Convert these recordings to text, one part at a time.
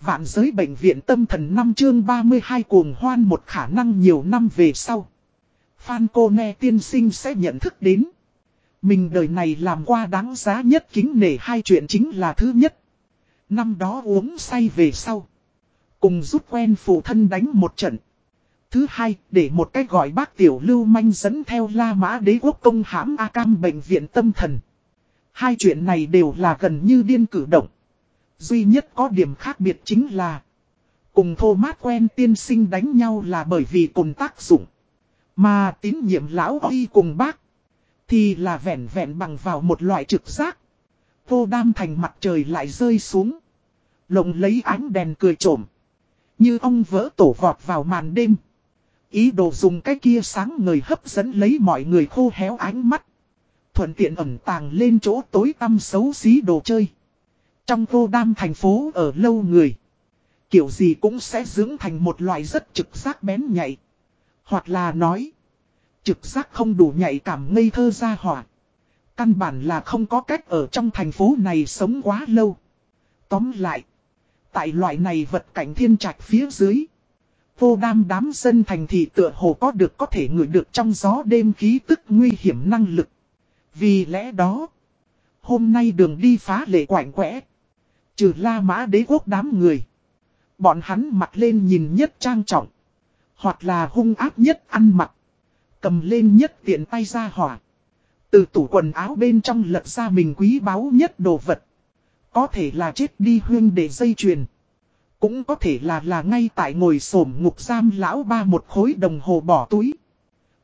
Vạn giới bệnh viện tâm thần năm chương 32 cuồng hoan một khả năng nhiều năm về sau. Phan cô nghe tiên sinh sẽ nhận thức đến. Mình đời này làm qua đáng giá nhất kính nể hai chuyện chính là thứ nhất. Năm đó uống say về sau. Cùng rút quen phụ thân đánh một trận. Thứ hai, để một cách gọi bác tiểu lưu manh dẫn theo La Mã đế quốc công hãm A Cam bệnh viện tâm thần. Hai chuyện này đều là gần như điên cử động. Duy nhất có điểm khác biệt chính là, Cùng thô mát quen tiên sinh đánh nhau là bởi vì cùng tác dụng, Mà tín nhiệm lão huy cùng bác Thì là vẹn vẹn bằng vào một loại trực giác. Vô đam thành mặt trời lại rơi xuống, Lộng lấy ánh đèn cười trộm, Như ông vỡ tổ vọt vào màn đêm. Ý đồ dùng cái kia sáng người hấp dẫn lấy mọi người khô héo ánh mắt, Thuận tiện ẩn tàng lên chỗ tối tăm xấu xí đồ chơi trong vô đam thành phố ở lâu người. Kiểu gì cũng sẽ dưỡng thành một loại rất trực giác bén nhạy. Hoặc là nói. Trực giác không đủ nhạy cảm ngây thơ ra hỏa. Căn bản là không có cách ở trong thành phố này sống quá lâu. Tóm lại. Tại loại này vật cảnh thiên trạch phía dưới. Vô đam đám dân thành thị tựa hồ có được có thể ngửi được trong gió đêm khí tức nguy hiểm năng lực. Vì lẽ đó. Hôm nay đường đi phá lệ quạnh quẽ. Trừ La Mã đế quốc đám người. Bọn hắn mặc lên nhìn nhất trang trọng. Hoặc là hung áp nhất ăn mặc. Cầm lên nhất tiện tay ra hỏa. Từ tủ quần áo bên trong lật ra mình quý báu nhất đồ vật. Có thể là chết đi huyên để dây chuyền. Cũng có thể là là ngay tại ngồi sổm ngục giam lão ba một khối đồng hồ bỏ túi.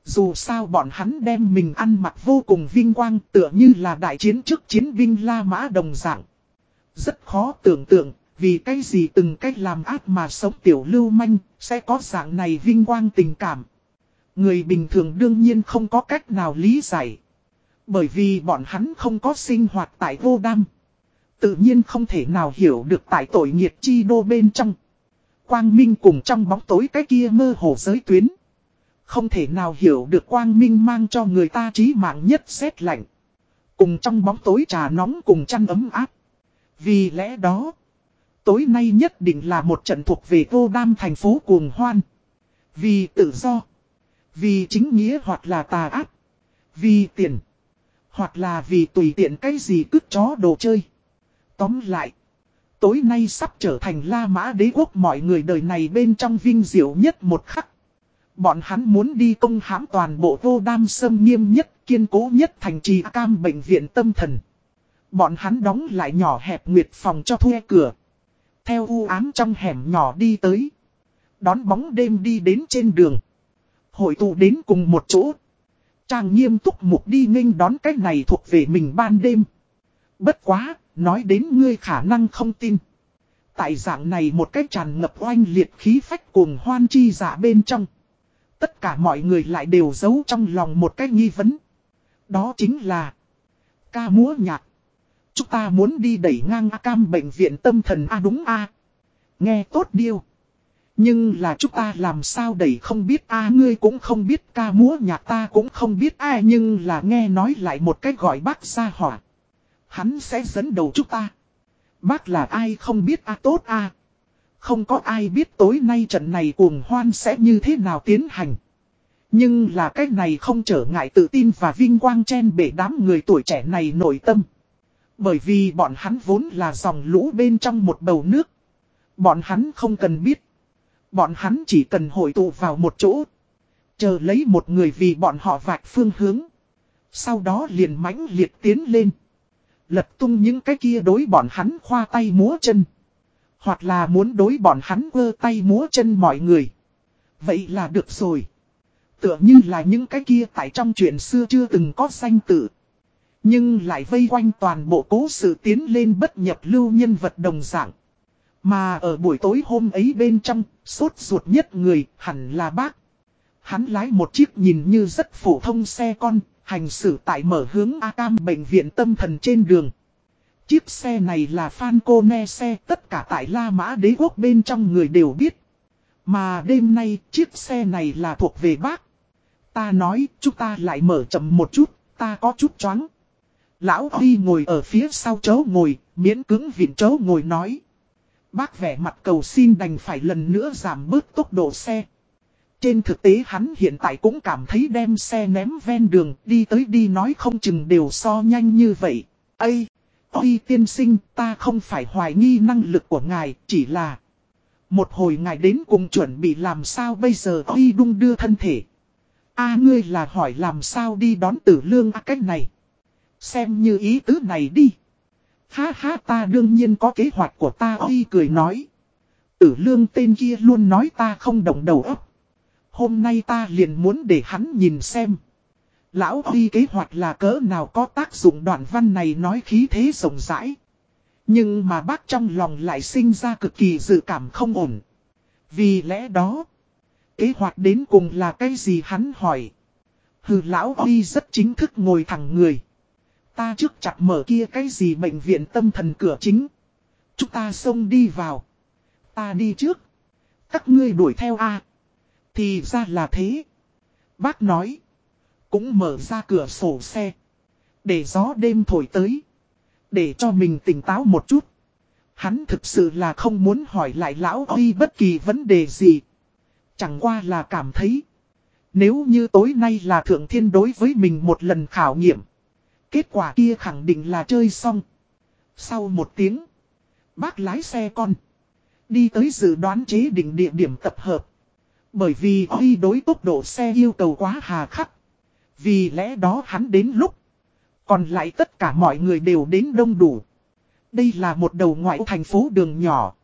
Dù sao bọn hắn đem mình ăn mặc vô cùng vinh quang tựa như là đại chiến trước chiến binh La Mã đồng dạng. Rất khó tưởng tượng, vì cái gì từng cách làm ác mà sống tiểu lưu manh, sẽ có dạng này vinh quang tình cảm. Người bình thường đương nhiên không có cách nào lý giải. Bởi vì bọn hắn không có sinh hoạt tại vô đam. Tự nhiên không thể nào hiểu được tại tội nghiệt chi đô bên trong. Quang Minh cùng trong bóng tối cái kia mơ hồ giới tuyến. Không thể nào hiểu được Quang Minh mang cho người ta trí mạng nhất xét lạnh. Cùng trong bóng tối trà nóng cùng chăn ấm áp. Vì lẽ đó, tối nay nhất định là một trận thuộc về vô đam thành phố cuồng hoan. Vì tự do, vì chính nghĩa hoặc là tà ác, vì tiền, hoặc là vì tùy tiện cái gì cứt chó đồ chơi. Tóm lại, tối nay sắp trở thành La Mã đế quốc mọi người đời này bên trong vinh diệu nhất một khắc. Bọn hắn muốn đi công hãm toàn bộ vô đam sâm nghiêm nhất, kiên cố nhất thành trì cam bệnh viện tâm thần. Bọn hắn đóng lại nhỏ hẹp nguyệt phòng cho thuê cửa. Theo u ám trong hẻm nhỏ đi tới. Đón bóng đêm đi đến trên đường. Hội tụ đến cùng một chỗ. Trang nghiêm túc mục đi nghênh đón cái này thuộc về mình ban đêm. Bất quá, nói đến ngươi khả năng không tin. Tại dạng này một cách tràn ngập oanh liệt khí phách cùng hoan chi giả bên trong. Tất cả mọi người lại đều giấu trong lòng một cái nghi vấn. Đó chính là ca múa nhạc. Chúng ta muốn đi đẩy ngang A Cam bệnh viện tâm thần A đúng A. Nghe tốt điêu. Nhưng là chúng ta làm sao đẩy không biết A, ngươi cũng không biết, ca múa nhạc ta cũng không biết A, nhưng là nghe nói lại một cách gọi bác ra hỏa. Hắn sẽ dẫn đầu chúng ta. Bác là ai không biết A tốt A. Không có ai biết tối nay trận này cuồng hoan sẽ như thế nào tiến hành. Nhưng là cách này không trở ngại tự tin và vinh quang chen bể đám người tuổi trẻ này nội tâm. Bởi vì bọn hắn vốn là dòng lũ bên trong một bầu nước. Bọn hắn không cần biết. Bọn hắn chỉ cần hội tụ vào một chỗ. Chờ lấy một người vì bọn họ vạch phương hướng. Sau đó liền mãnh liệt tiến lên. Lật tung những cái kia đối bọn hắn khoa tay múa chân. Hoặc là muốn đối bọn hắn vơ tay múa chân mọi người. Vậy là được rồi. Tựa như là những cái kia tại trong chuyện xưa chưa từng có danh tự. Nhưng lại vây quanh toàn bộ cố sự tiến lên bất nhập lưu nhân vật đồng dạng. Mà ở buổi tối hôm ấy bên trong, sốt ruột nhất người hẳn là bác. Hắn lái một chiếc nhìn như rất phổ thông xe con, hành xử tại mở hướng A Cam bệnh viện tâm thần trên đường. Chiếc xe này là Phan Cô Ne xe tất cả tại La Mã đế quốc bên trong người đều biết. Mà đêm nay chiếc xe này là thuộc về bác. Ta nói chúng ta lại mở chậm một chút, ta có chút choáng. Lão Huy ngồi ở phía sau chỗ ngồi, miễn cứng vịn chỗ ngồi nói. Bác vẻ mặt cầu xin đành phải lần nữa giảm bớt tốc độ xe. Trên thực tế hắn hiện tại cũng cảm thấy đem xe ném ven đường đi tới đi nói không chừng đều so nhanh như vậy. Ây! Ôi tiên sinh ta không phải hoài nghi năng lực của ngài chỉ là... Một hồi ngài đến cùng chuẩn bị làm sao bây giờ Ôi đung đưa thân thể. a ngươi là hỏi làm sao đi đón tử lương à cách này. Xem như ý tứ này đi. Ha ha ta đương nhiên có kế hoạch của ta Ôi cười nói. Tử lương tên kia luôn nói ta không động đầu óc. Hôm nay ta liền muốn để hắn nhìn xem. Lão Huy kế hoạch là cỡ nào có tác dụng đoạn văn này nói khí thế rộng rãi. Nhưng mà bác trong lòng lại sinh ra cực kỳ dự cảm không ổn. Vì lẽ đó, kế hoạch đến cùng là cái gì hắn hỏi. Hừ lão Huy rất chính thức ngồi thẳng người. Ta trước chặt mở kia cái gì bệnh viện tâm thần cửa chính. Chúng ta xông đi vào. Ta đi trước. Các ngươi đuổi theo A. Thì ra là thế. Bác nói. Cũng mở ra cửa sổ xe. Để gió đêm thổi tới. Để cho mình tỉnh táo một chút. Hắn thực sự là không muốn hỏi lại lão Huy bất kỳ vấn đề gì. Chẳng qua là cảm thấy. Nếu như tối nay là thượng thiên đối với mình một lần khảo nghiệm. Kết quả kia khẳng định là chơi xong. Sau một tiếng. Bác lái xe con. Đi tới dự đoán chế định địa điểm tập hợp. Bởi vì Huy đối tốc độ xe yêu cầu quá hà khắc. Vì lẽ đó hắn đến lúc. Còn lại tất cả mọi người đều đến đông đủ. Đây là một đầu ngoại thành phố đường nhỏ.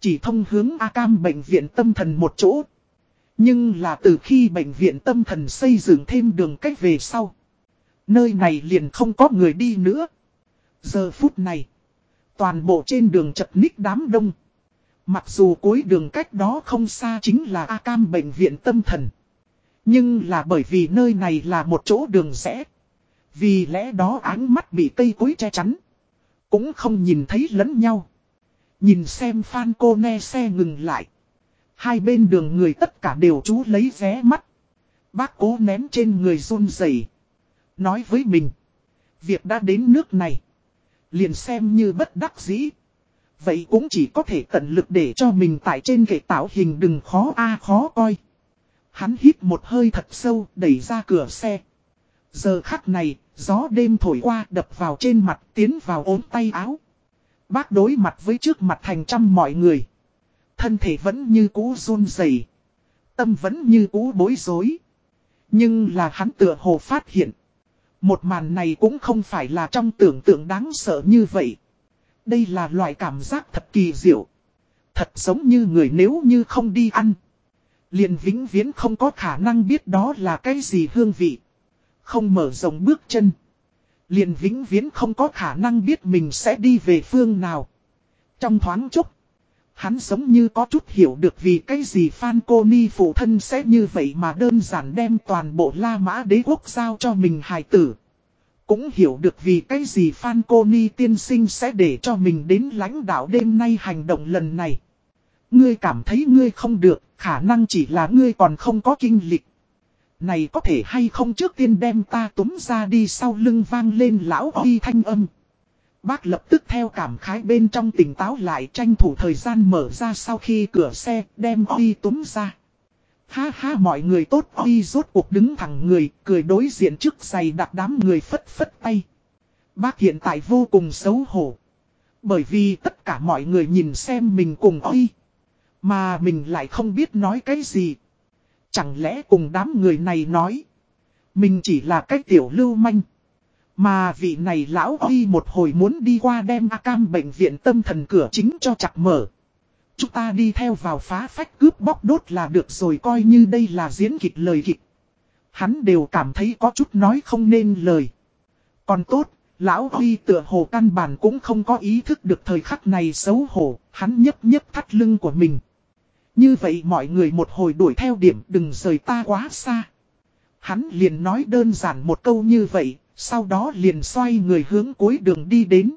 Chỉ thông hướng A Cam bệnh viện tâm thần một chỗ. Nhưng là từ khi bệnh viện tâm thần xây dựng thêm đường cách về sau. Nơi này liền không có người đi nữa. Giờ phút này. Toàn bộ trên đường chật ních đám đông. Mặc dù cuối đường cách đó không xa chính là A Cam bệnh viện tâm thần. Nhưng là bởi vì nơi này là một chỗ đường rẽ. Vì lẽ đó ánh mắt bị cây cối che chắn. Cũng không nhìn thấy lẫn nhau. Nhìn xem Phan cô ne xe ngừng lại. Hai bên đường người tất cả đều chú lấy ré mắt. Bác cố ném trên người run rẩy Nói với mình. Việc đã đến nước này. Liền xem như bất đắc dĩ. Vậy cũng chỉ có thể tận lực để cho mình tại trên kệ tạo hình đừng khó a khó coi. Hắn hít một hơi thật sâu đẩy ra cửa xe. Giờ khắc này, gió đêm thổi qua đập vào trên mặt tiến vào ốm tay áo. Bác đối mặt với trước mặt thành trăm mọi người. Thân thể vẫn như cũ run rẩy Tâm vẫn như cũ bối rối. Nhưng là hắn tựa hồ phát hiện. Một màn này cũng không phải là trong tưởng tượng đáng sợ như vậy. Đây là loại cảm giác thật kỳ diệu. Thật giống như người nếu như không đi ăn. Liền vĩnh viễn không có khả năng biết đó là cái gì hương vị. Không mở rộng bước chân. Liền vĩnh viễn không có khả năng biết mình sẽ đi về phương nào. Trong thoáng chốc. Hắn giống như có chút hiểu được vì cái gì Phan Cô Ni phụ thân sẽ như vậy mà đơn giản đem toàn bộ La Mã đế quốc giao cho mình hài tử. Cũng hiểu được vì cái gì Phan Cô Ni tiên sinh sẽ để cho mình đến lãnh đạo đêm nay hành động lần này. Ngươi cảm thấy ngươi không được, khả năng chỉ là ngươi còn không có kinh lịch. Này có thể hay không trước tiên đem ta túm ra đi sau lưng vang lên lão huy thanh âm. Bác lập tức theo cảm khái bên trong tỉnh táo lại tranh thủ thời gian mở ra sau khi cửa xe đem huy túm ra. Ha ha mọi người tốt huy rốt cuộc đứng thẳng người, cười đối diện trước giày đặt đám người phất phất tay. Bác hiện tại vô cùng xấu hổ. Bởi vì tất cả mọi người nhìn xem mình cùng huy. Mà mình lại không biết nói cái gì. Chẳng lẽ cùng đám người này nói. Mình chỉ là cái tiểu lưu manh. Mà vị này lão Huy một hồi muốn đi qua đem A Cam bệnh viện tâm thần cửa chính cho chặt mở. Chúng ta đi theo vào phá phách cướp bóc đốt là được rồi coi như đây là diễn kịch lời kịch. Hắn đều cảm thấy có chút nói không nên lời. Còn tốt, lão Huy tựa hồ căn bản cũng không có ý thức được thời khắc này xấu hổ, hắn nhấp nhấp thắt lưng của mình. Như vậy mọi người một hồi đuổi theo điểm đừng rời ta quá xa. Hắn liền nói đơn giản một câu như vậy, sau đó liền xoay người hướng cuối đường đi đến.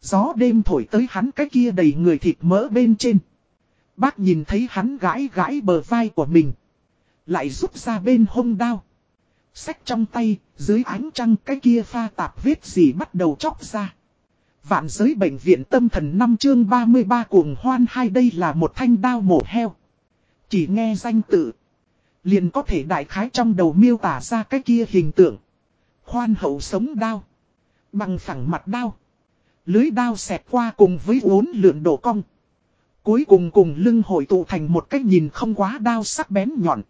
Gió đêm thổi tới hắn cái kia đầy người thịt mỡ bên trên. Bác nhìn thấy hắn gãi gãi bờ vai của mình. Lại rút ra bên hông đao. Sách trong tay, dưới ánh trăng cái kia pha tạp vết gì bắt đầu chóc ra. Vạn giới bệnh viện tâm thần năm chương 33 cuồng hoan hai đây là một thanh đao mổ heo. Chỉ nghe danh tự. Liền có thể đại khái trong đầu miêu tả ra cái kia hình tượng. Khoan hậu sống đao. Bằng phẳng mặt đao. Lưới đao xẹt qua cùng với uốn lượn đổ cong. Cuối cùng cùng lưng hội tụ thành một cái nhìn không quá đao sắc bén nhọn.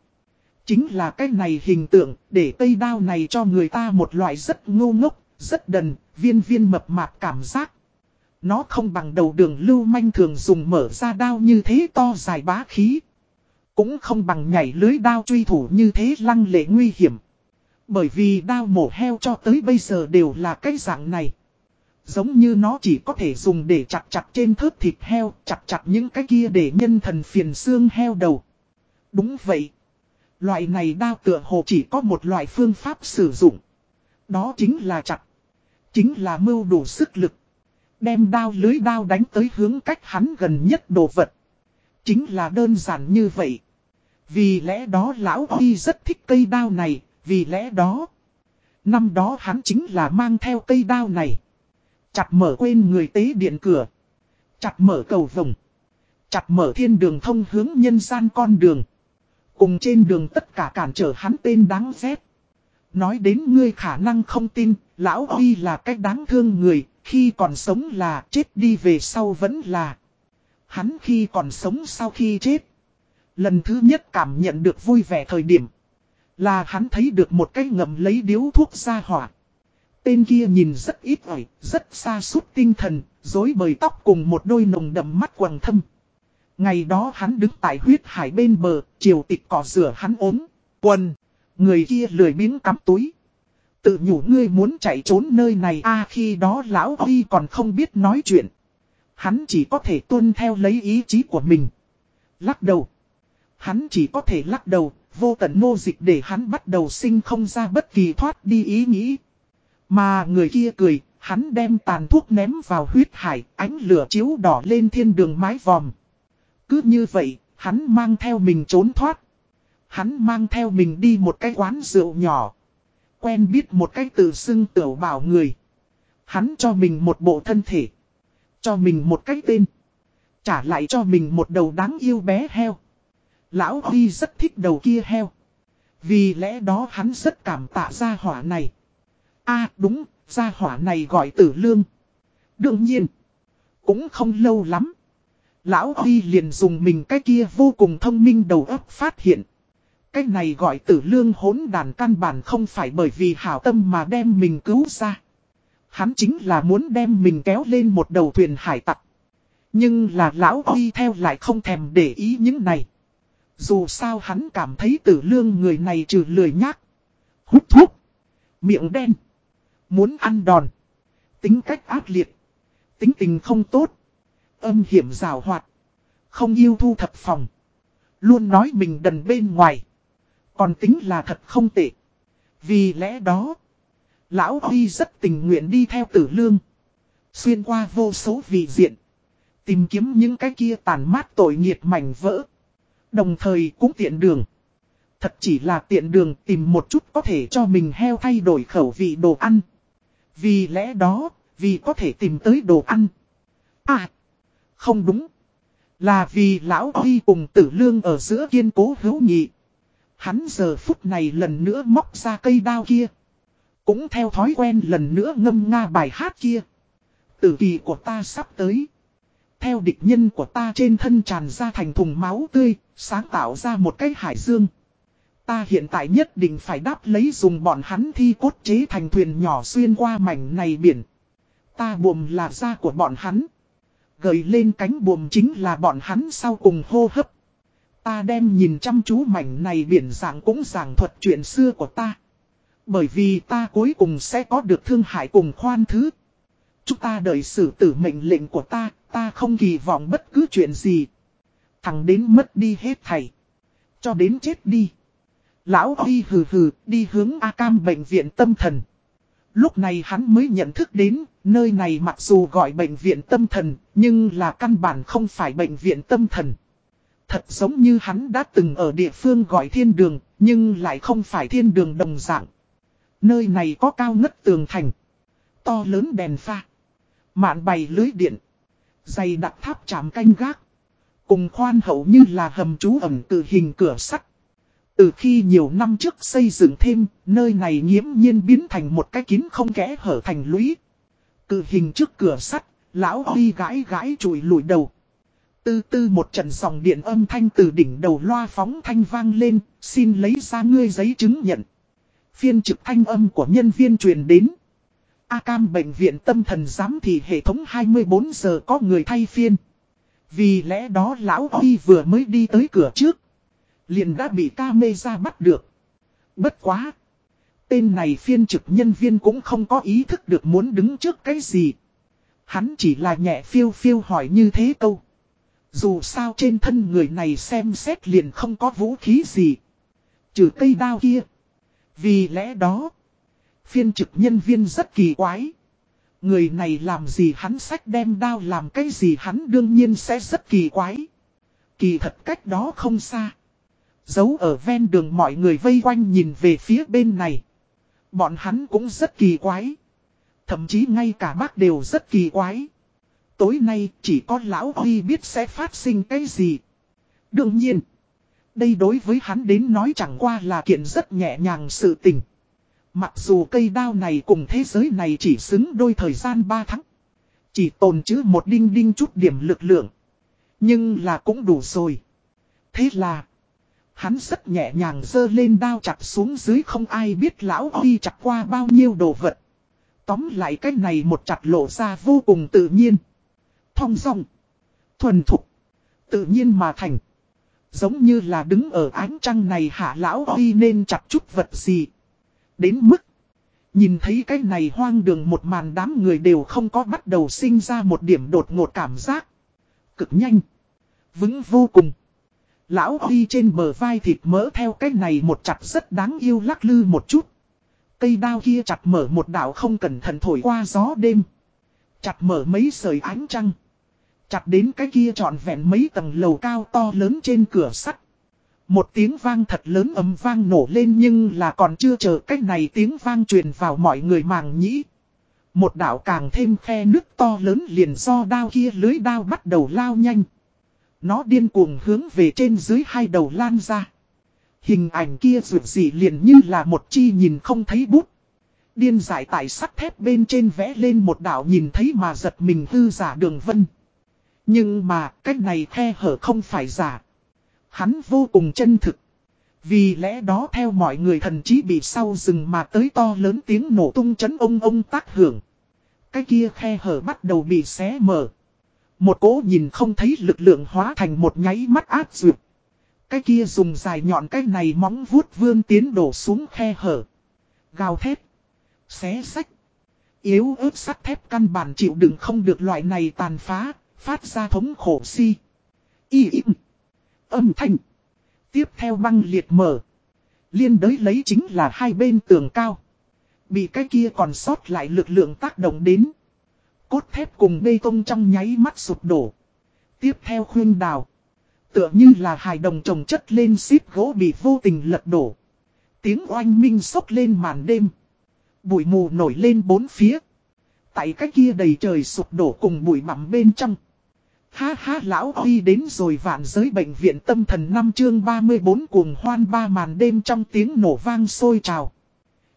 Chính là cái này hình tượng để cây đao này cho người ta một loại rất ngu ngốc, rất đần, viên viên mập mạp cảm giác. Nó không bằng đầu đường lưu manh thường dùng mở ra đao như thế to dài bá khí. Cũng không bằng nhảy lưới đao truy thủ như thế lăng lệ nguy hiểm. Bởi vì đao mổ heo cho tới bây giờ đều là cái dạng này. Giống như nó chỉ có thể dùng để chặt chặt trên thớt thịt heo, chặt chặt những cái kia để nhân thần phiền xương heo đầu. Đúng vậy. Loại này đao tựa hồ chỉ có một loại phương pháp sử dụng. Đó chính là chặt. Chính là mưu đủ sức lực. Đem đao lưới đao đánh tới hướng cách hắn gần nhất đồ vật. Chính là đơn giản như vậy. Vì lẽ đó lão Huy rất thích cây đao này, vì lẽ đó. Năm đó hắn chính là mang theo cây đao này. Chặt mở quên người tế điện cửa. Chặt mở cầu vồng. Chặt mở thiên đường thông hướng nhân gian con đường. Cùng trên đường tất cả cản trở hắn tên đáng ghét. Nói đến ngươi khả năng không tin, lão Huy là cách đáng thương người, khi còn sống là chết đi về sau vẫn là. Hắn khi còn sống sau khi chết. Lần thứ nhất cảm nhận được vui vẻ thời điểm. Là hắn thấy được một cái ngầm lấy điếu thuốc ra hỏa. Tên kia nhìn rất ít ỏi, rất xa suốt tinh thần, dối bời tóc cùng một đôi nồng đậm mắt quầng thâm. Ngày đó hắn đứng tại huyết hải bên bờ, chiều tịch cỏ rửa hắn ốm, quần. Người kia lười biếng cắm túi. Tự nhủ ngươi muốn chạy trốn nơi này a khi đó lão Huy còn không biết nói chuyện. Hắn chỉ có thể tuân theo lấy ý chí của mình. Lắc đầu. Hắn chỉ có thể lắc đầu, vô tận mô dịch để hắn bắt đầu sinh không ra bất kỳ thoát đi ý nghĩ. Mà người kia cười, hắn đem tàn thuốc ném vào huyết hải, ánh lửa chiếu đỏ lên thiên đường mái vòm. Cứ như vậy, hắn mang theo mình trốn thoát. Hắn mang theo mình đi một cái quán rượu nhỏ. Quen biết một cái từ xưng tiểu bảo người. Hắn cho mình một bộ thân thể. Cho mình một cái tên. Trả lại cho mình một đầu đáng yêu bé heo. Lão Huy rất thích đầu kia heo. Vì lẽ đó hắn rất cảm tạ gia hỏa này. a đúng, gia hỏa này gọi tử lương. Đương nhiên, cũng không lâu lắm. Lão Huy liền dùng mình cái kia vô cùng thông minh đầu óc phát hiện. Cái này gọi tử lương hỗn đàn căn bản không phải bởi vì hảo tâm mà đem mình cứu ra. Hắn chính là muốn đem mình kéo lên một đầu thuyền hải tặc. Nhưng là lão Huy theo lại không thèm để ý những này. Dù sao hắn cảm thấy tử lương người này trừ lười nhác. Hút thuốc. Miệng đen. Muốn ăn đòn. Tính cách ác liệt. Tính tình không tốt. Âm hiểm rào hoạt. Không yêu thu thập phòng. Luôn nói mình đần bên ngoài. Còn tính là thật không tệ. Vì lẽ đó. Lão Huy rất tình nguyện đi theo tử lương. Xuyên qua vô số vị diện. Tìm kiếm những cái kia tàn mát tội nghiệt mảnh vỡ. Đồng thời cũng tiện đường. Thật chỉ là tiện đường tìm một chút có thể cho mình heo thay đổi khẩu vị đồ ăn. Vì lẽ đó, vì có thể tìm tới đồ ăn. À, không đúng. Là vì lão Huy cùng tử lương ở giữa kiên cố hữu nhị. Hắn giờ phút này lần nữa móc ra cây đao kia. Cũng theo thói quen lần nữa ngâm nga bài hát kia. Tử kỳ của ta sắp tới. Theo địch nhân của ta trên thân tràn ra thành thùng máu tươi, sáng tạo ra một cái hải dương. Ta hiện tại nhất định phải đáp lấy dùng bọn hắn thi cốt chế thành thuyền nhỏ xuyên qua mảnh này biển. Ta buồm là da của bọn hắn. Gợi lên cánh buồm chính là bọn hắn sau cùng hô hấp. Ta đem nhìn chăm chú mảnh này biển dạng cũng giảng thuật chuyện xưa của ta. Bởi vì ta cuối cùng sẽ có được thương hại cùng khoan thứ. Chúng ta đợi xử tử mệnh lệnh của ta, ta không kỳ vọng bất cứ chuyện gì. Thằng đến mất đi hết thầy. Cho đến chết đi. Lão Huy hừ hừ đi hướng A Cam bệnh viện tâm thần. Lúc này hắn mới nhận thức đến, nơi này mặc dù gọi bệnh viện tâm thần, nhưng là căn bản không phải bệnh viện tâm thần. Thật giống như hắn đã từng ở địa phương gọi thiên đường, nhưng lại không phải thiên đường đồng dạng. Nơi này có cao ngất tường thành, to lớn đèn pha, Mạn bày lưới điện. Dày đặt tháp chạm canh gác. Cùng khoan hậu như là hầm trú ẩm tự hình cửa sắt. Từ khi nhiều năm trước xây dựng thêm, nơi này nghiễm nhiên biến thành một cái kín không kẽ hở thành lũy. Cự hình trước cửa sắt, lão đi gãi gãi chùi lùi đầu. Tư tư một trận dòng điện âm thanh từ đỉnh đầu loa phóng thanh vang lên, xin lấy ra ngươi giấy chứng nhận. Phiên trực thanh âm của nhân viên truyền đến. A Cam bệnh viện tâm thần giám thị hệ thống 24 giờ có người thay phiên. Vì lẽ đó lão Huy vừa mới đi tới cửa trước. Liền đã bị ca mê ra bắt được. Bất quá. Tên này phiên trực nhân viên cũng không có ý thức được muốn đứng trước cái gì. Hắn chỉ là nhẹ phiêu phiêu hỏi như thế câu. Dù sao trên thân người này xem xét liền không có vũ khí gì. Trừ cây đao kia. Vì lẽ đó. Phiên trực nhân viên rất kỳ quái. Người này làm gì hắn sách đem đao làm cái gì hắn đương nhiên sẽ rất kỳ quái. Kỳ thật cách đó không xa. Giấu ở ven đường mọi người vây quanh nhìn về phía bên này. Bọn hắn cũng rất kỳ quái. Thậm chí ngay cả bác đều rất kỳ quái. Tối nay chỉ có lão Huy biết sẽ phát sinh cái gì. Đương nhiên. Đây đối với hắn đến nói chẳng qua là kiện rất nhẹ nhàng sự tình. Mặc dù cây đao này cùng thế giới này chỉ xứng đôi thời gian 3 tháng. Chỉ tồn chứ một đinh đinh chút điểm lực lượng. Nhưng là cũng đủ rồi. Thế là. Hắn rất nhẹ nhàng dơ lên đao chặt xuống dưới không ai biết lão đi chặt qua bao nhiêu đồ vật. Tóm lại cái này một chặt lộ ra vô cùng tự nhiên. Thong dong. Thuần thục. Tự nhiên mà thành. Giống như là đứng ở ánh trăng này hạ lão đi nên chặt chút vật gì. Đến mức. Nhìn thấy cái này hoang đường một màn đám người đều không có bắt đầu sinh ra một điểm đột ngột cảm giác. Cực nhanh. Vững vô cùng. Lão Huy trên bờ vai thịt mỡ theo cái này một chặt rất đáng yêu lắc lư một chút. Cây đao kia chặt mở một đảo không cẩn thận thổi qua gió đêm. Chặt mở mấy sợi ánh trăng. Chặt đến cái kia trọn vẹn mấy tầng lầu cao to lớn trên cửa sắt. Một tiếng vang thật lớn ấm vang nổ lên nhưng là còn chưa chờ cách này tiếng vang truyền vào mọi người màng nhĩ. Một đảo càng thêm khe nước to lớn liền do đao kia lưới đao bắt đầu lao nhanh. Nó điên cuồng hướng về trên dưới hai đầu lan ra. Hình ảnh kia dù gì liền như là một chi nhìn không thấy bút. Điên giải tại sắt thép bên trên vẽ lên một đảo nhìn thấy mà giật mình hư giả đường vân. Nhưng mà cách này khe hở không phải giả. Hắn vô cùng chân thực. Vì lẽ đó theo mọi người thần trí bị sau rừng mà tới to lớn tiếng nổ tung chấn ông ông tác hưởng. Cái kia khe hở bắt đầu bị xé mở. Một cố nhìn không thấy lực lượng hóa thành một nháy mắt áp dược. Cái kia dùng dài nhọn cái này móng vuốt vươn tiến đổ xuống khe hở. Gào thép Xé sách. Yếu ớt sắt thép căn bản chịu đựng không được loại này tàn phá, phát ra thống khổ si. Y im. Âm thanh. Tiếp theo băng liệt mở. Liên đới lấy chính là hai bên tường cao. Bị cái kia còn sót lại lực lượng tác động đến. Cốt thép cùng bê tông trong nháy mắt sụp đổ. Tiếp theo khuyên đào. Tựa như là hài đồng trồng chất lên xíp gỗ bị vô tình lật đổ. Tiếng oanh minh sốc lên màn đêm. Bụi mù nổi lên bốn phía. Tại cái kia đầy trời sụp đổ cùng bụi bặm bên trong. Ha ha lão Huy đến rồi vạn giới bệnh viện tâm thần năm chương 34 cuồng hoan ba màn đêm trong tiếng nổ vang sôi trào.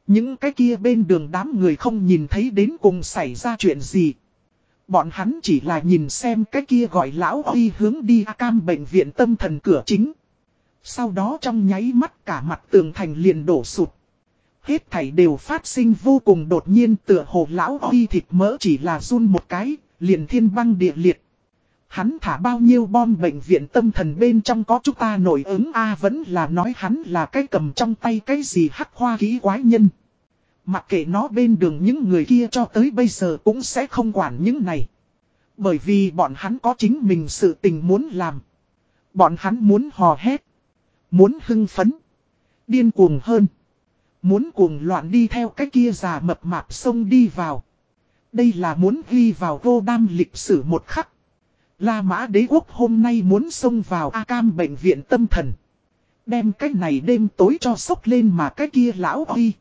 Những cái kia bên đường đám người không nhìn thấy đến cùng xảy ra chuyện gì. Bọn hắn chỉ là nhìn xem cái kia gọi lão Huy hướng đi A cam bệnh viện tâm thần cửa chính. Sau đó trong nháy mắt cả mặt tường thành liền đổ sụt. Hết thảy đều phát sinh vô cùng đột nhiên tựa hồ lão Huy thịt mỡ chỉ là run một cái, liền thiên băng địa liệt. Hắn thả bao nhiêu bom bệnh viện tâm thần bên trong có chúng ta nổi ứng A vẫn là nói hắn là cái cầm trong tay cái gì hắc hoa ký quái nhân. Mặc kệ nó bên đường những người kia cho tới bây giờ cũng sẽ không quản những này. Bởi vì bọn hắn có chính mình sự tình muốn làm. Bọn hắn muốn hò hét. Muốn hưng phấn. Điên cuồng hơn. Muốn cuồng loạn đi theo cái kia già mập mạp sông đi vào. Đây là muốn ghi vào vô đam lịch sử một khắc. La Mã đế quốc hôm nay muốn xông vào A Cam bệnh viện tâm thần. Đem cái này đêm tối cho sốc lên mà cái kia lão huy.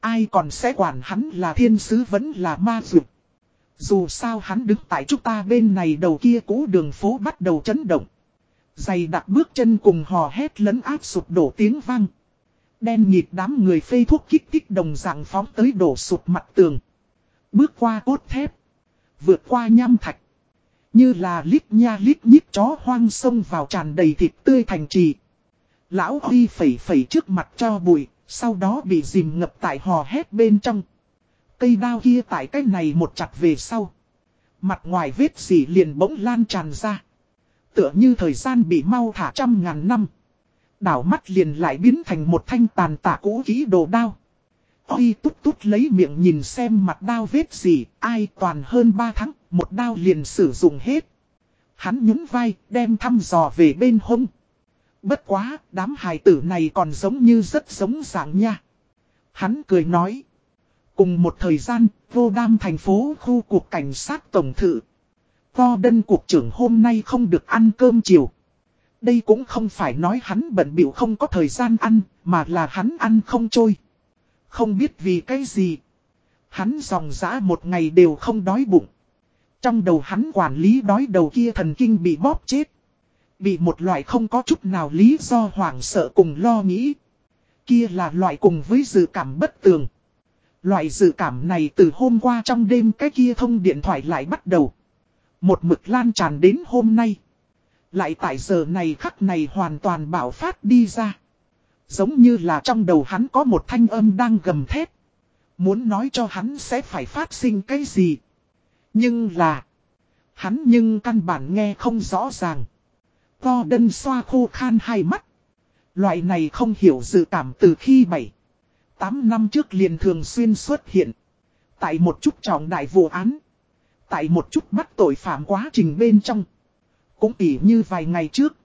Ai còn sẽ quản hắn là thiên sứ vẫn là ma dược. Dù sao hắn đứng tại chúng ta bên này đầu kia cũ đường phố bắt đầu chấn động. Dày đặt bước chân cùng hò hét lấn áp sụp đổ tiếng vang. Đen nhịp đám người phê thuốc kích thích đồng dạng phóng tới đổ sụp mặt tường. Bước qua cốt thép. Vượt qua nham thạch. Như là lít nha lít nhít chó hoang sông vào tràn đầy thịt tươi thành trì. Lão Huy phẩy phẩy trước mặt cho bụi, sau đó bị dìm ngập tại hò hét bên trong. Cây đao kia tại cái này một chặt về sau. Mặt ngoài vết dỉ liền bỗng lan tràn ra. Tựa như thời gian bị mau thả trăm ngàn năm. Đảo mắt liền lại biến thành một thanh tàn tạ cũ kỹ đồ đao. Huy tút tút lấy miệng nhìn xem mặt đao vết gì, ai toàn hơn 3 tháng, một đao liền sử dụng hết. Hắn nhún vai, đem thăm dò về bên hông. Bất quá, đám hài tử này còn giống như rất giống dạng nha. Hắn cười nói. Cùng một thời gian, vô đam thành phố khu cuộc cảnh sát tổng thự. Vo đân cuộc trưởng hôm nay không được ăn cơm chiều. Đây cũng không phải nói hắn bận biểu không có thời gian ăn, mà là hắn ăn không trôi. Không biết vì cái gì. Hắn dòng dã một ngày đều không đói bụng. Trong đầu hắn quản lý đói đầu kia thần kinh bị bóp chết. Bị một loại không có chút nào lý do hoảng sợ cùng lo nghĩ. Kia là loại cùng với dự cảm bất tường. Loại dự cảm này từ hôm qua trong đêm cái kia thông điện thoại lại bắt đầu. Một mực lan tràn đến hôm nay. Lại tại giờ này khắc này hoàn toàn bảo phát đi ra. Giống như là trong đầu hắn có một thanh âm đang gầm thét. Muốn nói cho hắn sẽ phải phát sinh cái gì. Nhưng là. Hắn nhưng căn bản nghe không rõ ràng. Co đân xoa khô khan hai mắt. Loại này không hiểu dự cảm từ khi 7. 8 năm trước liền thường xuyên xuất hiện. Tại một chút trọng đại vụ án. Tại một chút bắt tội phạm quá trình bên trong. Cũng tỉ như vài ngày trước.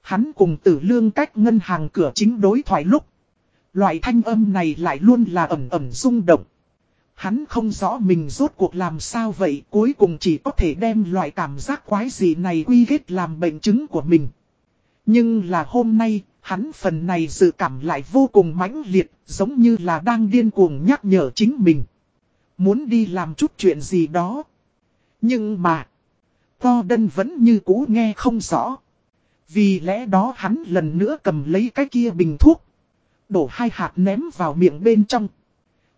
Hắn cùng tử lương cách ngân hàng cửa chính đối thoại lúc. Loại thanh âm này lại luôn là ẩm ẩm rung động. Hắn không rõ mình rốt cuộc làm sao vậy cuối cùng chỉ có thể đem loại cảm giác quái gì này quy ghét làm bệnh chứng của mình. Nhưng là hôm nay, hắn phần này dự cảm lại vô cùng mãnh liệt, giống như là đang điên cuồng nhắc nhở chính mình. Muốn đi làm chút chuyện gì đó. Nhưng mà, to đân vẫn như cũ nghe không rõ. Vì lẽ đó hắn lần nữa cầm lấy cái kia bình thuốc. Đổ hai hạt ném vào miệng bên trong.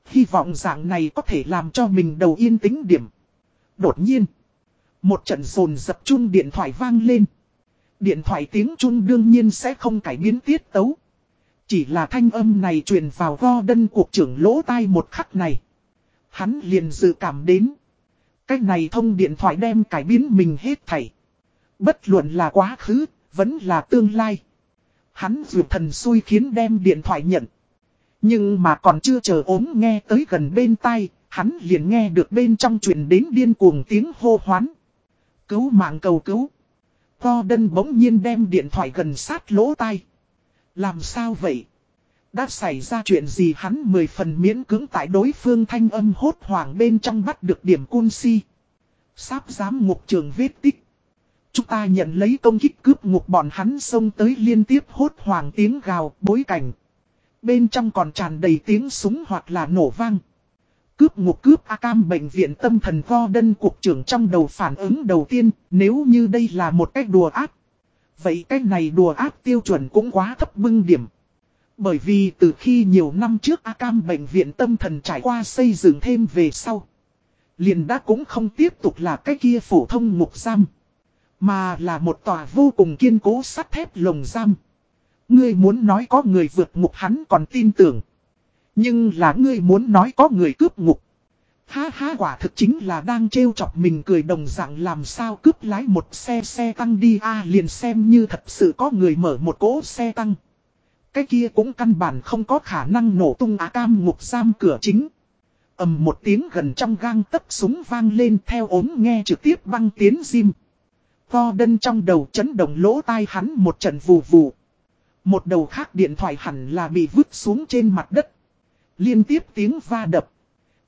Hy vọng dạng này có thể làm cho mình đầu yên tĩnh điểm. Đột nhiên. Một trận rồn dập chun điện thoại vang lên. Điện thoại tiếng chun đương nhiên sẽ không cải biến tiết tấu. Chỉ là thanh âm này truyền vào go đân cuộc trưởng lỗ tai một khắc này. Hắn liền dự cảm đến. Cách này thông điện thoại đem cải biến mình hết thảy. Bất luận là quá khứ, vẫn là tương lai. Hắn dù thần xui khiến đem điện thoại nhận. Nhưng mà còn chưa chờ ốm nghe tới gần bên tai, hắn liền nghe được bên trong truyền đến điên cuồng tiếng hô hoán. Cứu mạng cầu cứu. Co đân bỗng nhiên đem điện thoại gần sát lỗ tai. Làm sao vậy? Đã xảy ra chuyện gì hắn mười phần miễn cứng tại đối phương thanh âm hốt hoảng bên trong bắt được điểm cun si. Sáp giám ngục trường vết tích. Chúng ta nhận lấy công kích cướp ngục bọn hắn xông tới liên tiếp hốt hoảng tiếng gào bối cảnh. Bên trong còn tràn đầy tiếng súng hoặc là nổ vang. Cướp ngục cướp A Cam bệnh viện tâm thần vo đân cục trưởng trong đầu phản ứng đầu tiên, nếu như đây là một cách đùa ác. Vậy cách này đùa ác tiêu chuẩn cũng quá thấp bưng điểm. Bởi vì từ khi nhiều năm trước A Cam bệnh viện tâm thần trải qua xây dựng thêm về sau. Liền đã cũng không tiếp tục là cái kia phổ thông ngục giam. Mà là một tòa vô cùng kiên cố sắt thép lồng giam. Ngươi muốn nói có người vượt ngục hắn còn tin tưởng. Nhưng là ngươi muốn nói có người cướp ngục. Ha ha, quả thực chính là đang trêu chọc mình cười đồng dạng làm sao cướp lái một xe xe tăng đi a, liền xem như thật sự có người mở một cỗ xe tăng. Cái kia cũng căn bản không có khả năng nổ tung á cam ngục giam cửa chính. ầm một tiếng gần trong gang tấp súng vang lên theo ốm nghe trực tiếp băng tiến diêm. Vo đân trong đầu chấn động lỗ tai hắn một trận vù vù. Một đầu khác điện thoại hẳn là bị vứt xuống trên mặt đất. Liên tiếp tiếng va đập.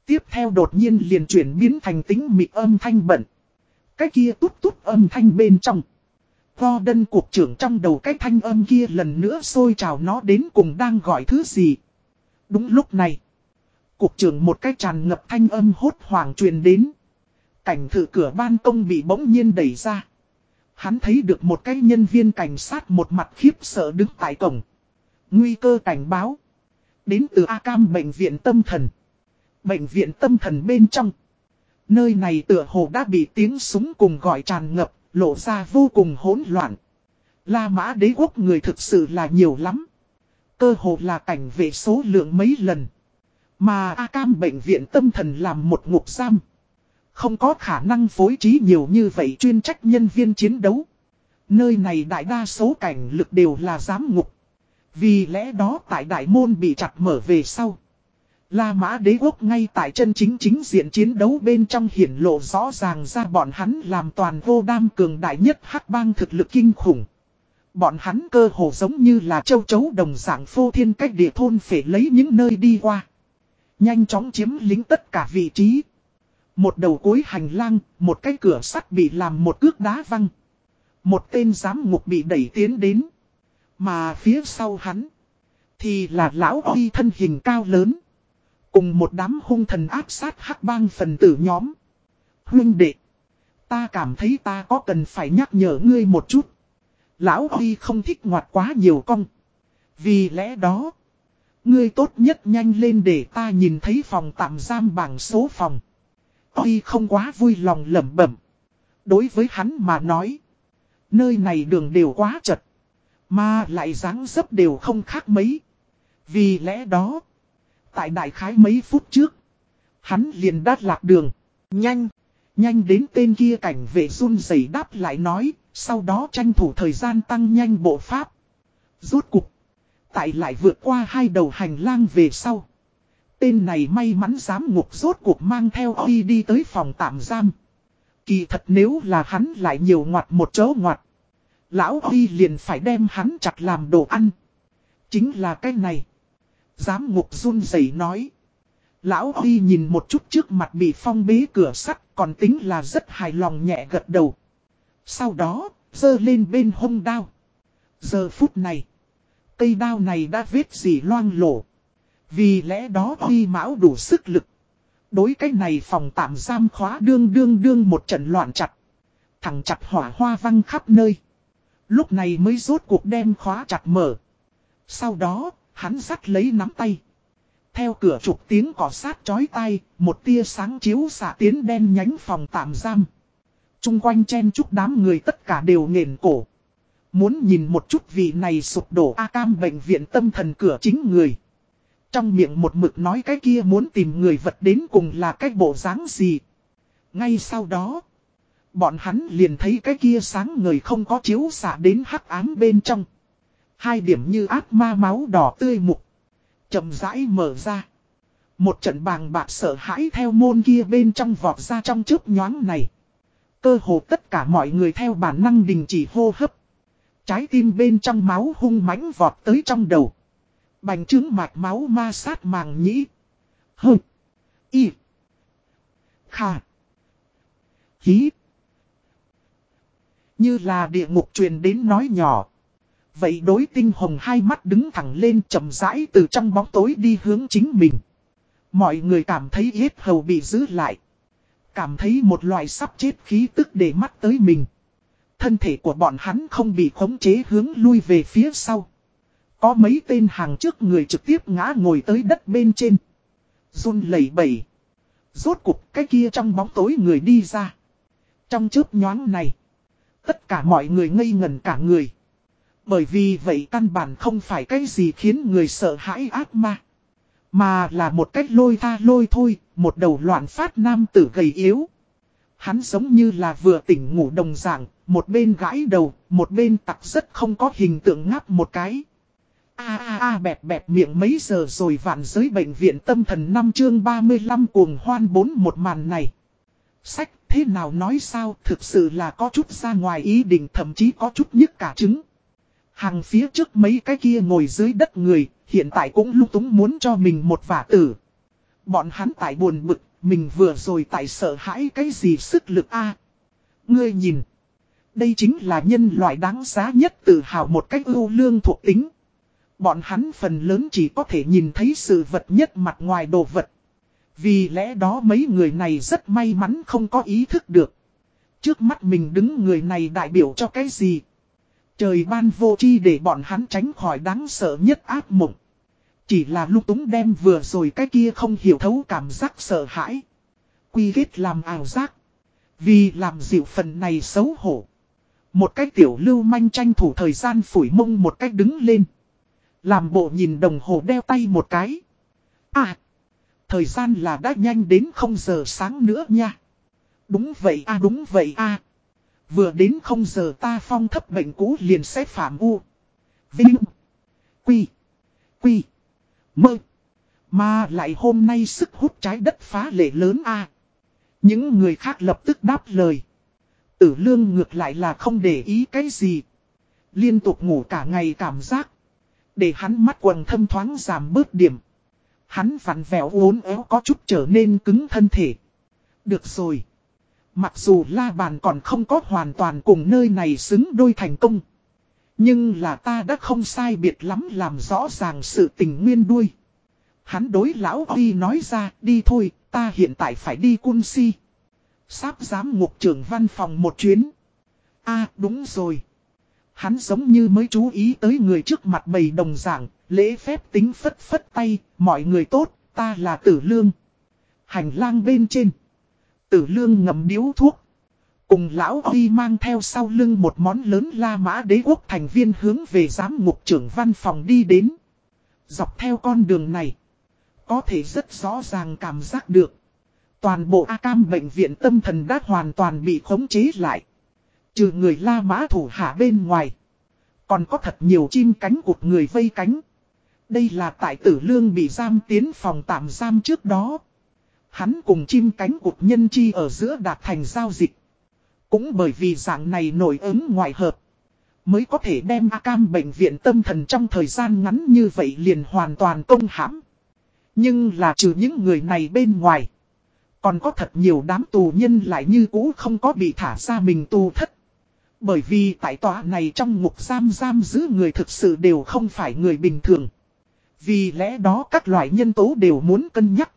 Tiếp theo đột nhiên liền chuyển biến thành tính mịt âm thanh bẩn. Cái kia tút tút âm thanh bên trong. Vo đân cục trưởng trong đầu cái thanh âm kia lần nữa sôi trào nó đến cùng đang gọi thứ gì. Đúng lúc này. Cục trưởng một cái tràn ngập thanh âm hốt hoảng truyền đến. Cảnh thử cửa ban công bị bỗng nhiên đẩy ra. Hắn thấy được một cái nhân viên cảnh sát một mặt khiếp sợ đứng tại cổng. Nguy cơ cảnh báo. Đến từ A Cam Bệnh viện Tâm Thần. Bệnh viện Tâm Thần bên trong. Nơi này tựa hồ đã bị tiếng súng cùng gọi tràn ngập, lộ ra vô cùng hỗn loạn. La mã đế quốc người thực sự là nhiều lắm. Cơ hồ là cảnh về số lượng mấy lần. Mà A Cam bệnh viện tâm thần làm một ngục giam. Không có khả năng phối trí nhiều như vậy chuyên trách nhân viên chiến đấu. Nơi này đại đa số cảnh lực đều là giám ngục. Vì lẽ đó tại đại môn bị chặt mở về sau. La mã đế quốc ngay tại chân chính chính diện chiến đấu bên trong hiển lộ rõ ràng ra bọn hắn làm toàn vô đam cường đại nhất hắc bang thực lực kinh khủng. Bọn hắn cơ hồ giống như là châu chấu đồng dạng phô thiên cách địa thôn phải lấy những nơi đi qua. Nhanh chóng chiếm lính tất cả vị trí. Một đầu cuối hành lang, một cái cửa sắt bị làm một cước đá văng. Một tên giám ngục bị đẩy tiến đến. Mà phía sau hắn, thì là lão oi thân hình cao lớn. Cùng một đám hung thần áp sát hắc bang phần tử nhóm. Huynh đệ, ta cảm thấy ta có cần phải nhắc nhở ngươi một chút. Lão oi không thích ngoặt quá nhiều cong. Vì lẽ đó, ngươi tốt nhất nhanh lên để ta nhìn thấy phòng tạm giam bảng số phòng. Oi không quá vui lòng lẩm bẩm. Đối với hắn mà nói, nơi này đường đều quá chật. Mà lại dáng dấp đều không khác mấy. Vì lẽ đó, tại đại khái mấy phút trước, hắn liền đát lạc đường. Nhanh, nhanh đến tên kia cảnh vệ run rẩy đáp lại nói, sau đó tranh thủ thời gian tăng nhanh bộ pháp. Rốt cục. Tại lại vượt qua hai đầu hành lang về sau. Tên này may mắn dám ngục rốt cuộc mang theo Oi đi tới phòng tạm giam. Kỳ thật nếu là hắn lại nhiều ngoặt một chỗ ngoặt. Lão Oi liền phải đem hắn chặt làm đồ ăn. Chính là cái này. Giám ngục run rẩy nói. Lão Huy nhìn một chút trước mặt bị phong bế cửa sắt còn tính là rất hài lòng nhẹ gật đầu. Sau đó, dơ lên bên hông đao. Giờ phút này, cây đao này đã vết gì loang lổ. Vì lẽ đó huy mão đủ sức lực. Đối cái này phòng tạm giam khóa đương đương đương một trận loạn chặt. thằng chặt hỏa hoa văng khắp nơi. Lúc này mới rốt cuộc đem khóa chặt mở. Sau đó, hắn dắt lấy nắm tay. Theo cửa trục tiếng cỏ sát chói tay, một tia sáng chiếu xạ tiến đen nhánh phòng tạm giam. Trung quanh chen chúc đám người tất cả đều nghền cổ. Muốn nhìn một chút vị này sụp đổ A cam bệnh viện tâm thần cửa chính người. Trong miệng một mực nói cái kia muốn tìm người vật đến cùng là cái bộ dáng gì. Ngay sau đó, bọn hắn liền thấy cái kia sáng người không có chiếu xạ đến hắc ám bên trong. Hai điểm như ác ma máu đỏ tươi mục. chậm rãi mở ra. Một trận bàng bạc sợ hãi theo môn kia bên trong vọt ra trong chớp nhoáng này. Cơ hồ tất cả mọi người theo bản năng đình chỉ hô hấp. Trái tim bên trong máu hung mãnh vọt tới trong đầu. Bành trướng mạch máu ma sát màng nhĩ. Hơ. Y. Khà. Hí. Như là địa ngục truyền đến nói nhỏ. Vậy đối tinh hồng hai mắt đứng thẳng lên chậm rãi từ trong bóng tối đi hướng chính mình. Mọi người cảm thấy yết hầu bị giữ lại. Cảm thấy một loại sắp chết khí tức để mắt tới mình. Thân thể của bọn hắn không bị khống chế hướng lui về phía sau. Có mấy tên hàng trước người trực tiếp ngã ngồi tới đất bên trên. run lẩy bẩy. Rốt cục cái kia trong bóng tối người đi ra. Trong chớp nhoáng này. Tất cả mọi người ngây ngẩn cả người. Bởi vì vậy căn bản không phải cái gì khiến người sợ hãi ác ma. Mà là một cách lôi tha lôi thôi, một đầu loạn phát nam tử gầy yếu. Hắn giống như là vừa tỉnh ngủ đồng dạng, một bên gãi đầu, một bên tặc rất không có hình tượng ngáp một cái. A a a bẹp bẹp miệng mấy giờ rồi vạn giới bệnh viện tâm thần năm chương 35 cuồng hoan bốn một màn này. Sách thế nào nói sao thực sự là có chút ra ngoài ý định thậm chí có chút nhức cả trứng. Hàng phía trước mấy cái kia ngồi dưới đất người, hiện tại cũng lúc túng muốn cho mình một vả tử. Bọn hắn tại buồn bực, mình vừa rồi tại sợ hãi cái gì sức lực a Ngươi nhìn, đây chính là nhân loại đáng giá nhất tự hào một cách ưu lương thuộc tính. Bọn hắn phần lớn chỉ có thể nhìn thấy sự vật nhất mặt ngoài đồ vật. Vì lẽ đó mấy người này rất may mắn không có ý thức được. Trước mắt mình đứng người này đại biểu cho cái gì? Trời ban vô chi để bọn hắn tránh khỏi đáng sợ nhất ác mộng. Chỉ là lúc túng đem vừa rồi cái kia không hiểu thấu cảm giác sợ hãi. Quy ghét làm ảo giác. Vì làm dịu phần này xấu hổ. Một cái tiểu lưu manh tranh thủ thời gian phủi mông một cách đứng lên. Làm bộ nhìn đồng hồ đeo tay một cái. À! Thời gian là đã nhanh đến không giờ sáng nữa nha. Đúng vậy a đúng vậy a Vừa đến không giờ ta phong thấp bệnh cũ liền sẽ phạm u. Vinh. Quy. Quy. Mơ. Mà lại hôm nay sức hút trái đất phá lệ lớn a Những người khác lập tức đáp lời. Tử lương ngược lại là không để ý cái gì. Liên tục ngủ cả ngày cảm giác. Để hắn mắt quần thâm thoáng giảm bớt điểm. Hắn vặn vẹo uốn éo có chút trở nên cứng thân thể. Được rồi. Mặc dù la bàn còn không có hoàn toàn cùng nơi này xứng đôi thành công. Nhưng là ta đã không sai biệt lắm làm rõ ràng sự tình nguyên đuôi. Hắn đối lão Huy nói ra, đi thôi, ta hiện tại phải đi quân si. Sáp giám ngục trưởng văn phòng một chuyến. a đúng rồi. Hắn giống như mới chú ý tới người trước mặt bầy đồng giảng, lễ phép tính phất phất tay, mọi người tốt, ta là tử lương. Hành lang bên trên. Tử lương ngầm điếu thuốc. Cùng lão Huy mang theo sau lưng một món lớn La Mã đế quốc thành viên hướng về giám ngục trưởng văn phòng đi đến. Dọc theo con đường này. Có thể rất rõ ràng cảm giác được. Toàn bộ A-cam bệnh viện tâm thần đã hoàn toàn bị khống chế lại. Trừ người La Mã thủ hạ bên ngoài. Còn có thật nhiều chim cánh cụt người vây cánh. Đây là tại tử lương bị giam tiến phòng tạm giam trước đó. Hắn cùng chim cánh cụt nhân chi ở giữa đạt thành giao dịch. Cũng bởi vì dạng này nổi ứng ngoại hợp. Mới có thể đem A-cam bệnh viện tâm thần trong thời gian ngắn như vậy liền hoàn toàn công hãm. Nhưng là trừ những người này bên ngoài. Còn có thật nhiều đám tù nhân lại như cũ không có bị thả ra mình tù thất. Bởi vì tại tòa này trong ngục giam giam giữ người thực sự đều không phải người bình thường. Vì lẽ đó các loại nhân tố đều muốn cân nhắc.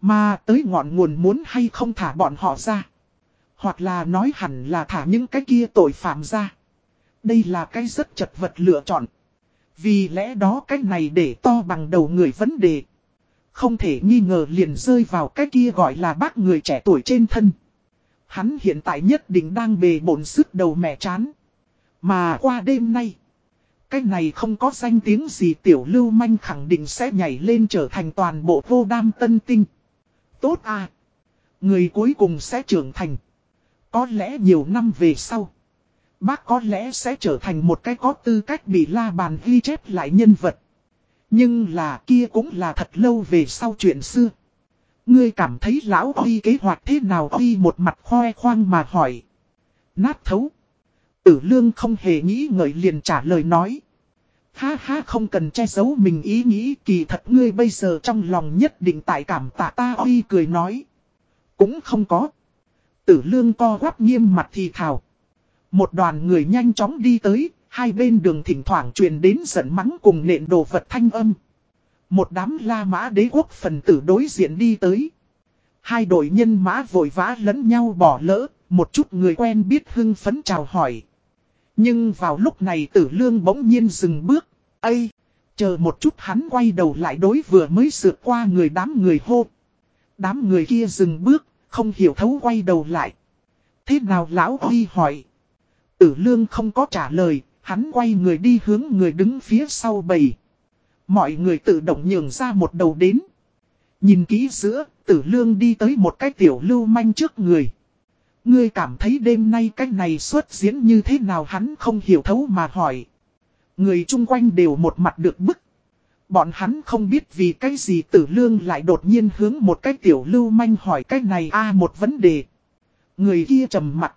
Mà tới ngọn nguồn muốn hay không thả bọn họ ra. Hoặc là nói hẳn là thả những cái kia tội phạm ra. Đây là cái rất chật vật lựa chọn. Vì lẽ đó cái này để to bằng đầu người vấn đề. Không thể nghi ngờ liền rơi vào cái kia gọi là bác người trẻ tuổi trên thân. Hắn hiện tại nhất định đang bề bổn sức đầu mẹ chán. Mà qua đêm nay. Cái này không có danh tiếng gì tiểu lưu manh khẳng định sẽ nhảy lên trở thành toàn bộ vô đam tân tinh. Tốt à. Người cuối cùng sẽ trưởng thành. Có lẽ nhiều năm về sau. Bác có lẽ sẽ trở thành một cái có tư cách bị la bàn ghi chép lại nhân vật. Nhưng là kia cũng là thật lâu về sau chuyện xưa. Ngươi cảm thấy lão Huy kế hoạch thế nào Huy một mặt khoe khoang mà hỏi. Nát thấu. Tử lương không hề nghĩ ngợi liền trả lời nói. Ha ha không cần che giấu mình ý nghĩ kỳ thật ngươi bây giờ trong lòng nhất định tại cảm tạ ta Huy cười nói. Cũng không có. Tử lương co quắp nghiêm mặt thì thào. Một đoàn người nhanh chóng đi tới, hai bên đường thỉnh thoảng truyền đến giận mắng cùng nện đồ vật thanh âm. Một đám la mã đế quốc phần tử đối diện đi tới. Hai đội nhân mã vội vã lẫn nhau bỏ lỡ, một chút người quen biết hưng phấn chào hỏi. Nhưng vào lúc này tử lương bỗng nhiên dừng bước. Ây! Chờ một chút hắn quay đầu lại đối vừa mới sượt qua người đám người hô. Đám người kia dừng bước, không hiểu thấu quay đầu lại. Thế nào lão Huy hỏi? Tử lương không có trả lời, hắn quay người đi hướng người đứng phía sau bầy. Mọi người tự động nhường ra một đầu đến. Nhìn kỹ giữa, tử lương đi tới một cái tiểu lưu manh trước người. Ngươi cảm thấy đêm nay cái này xuất diễn như thế nào hắn không hiểu thấu mà hỏi. Người chung quanh đều một mặt được bức. Bọn hắn không biết vì cái gì tử lương lại đột nhiên hướng một cái tiểu lưu manh hỏi cái này a một vấn đề. Người kia trầm mặt.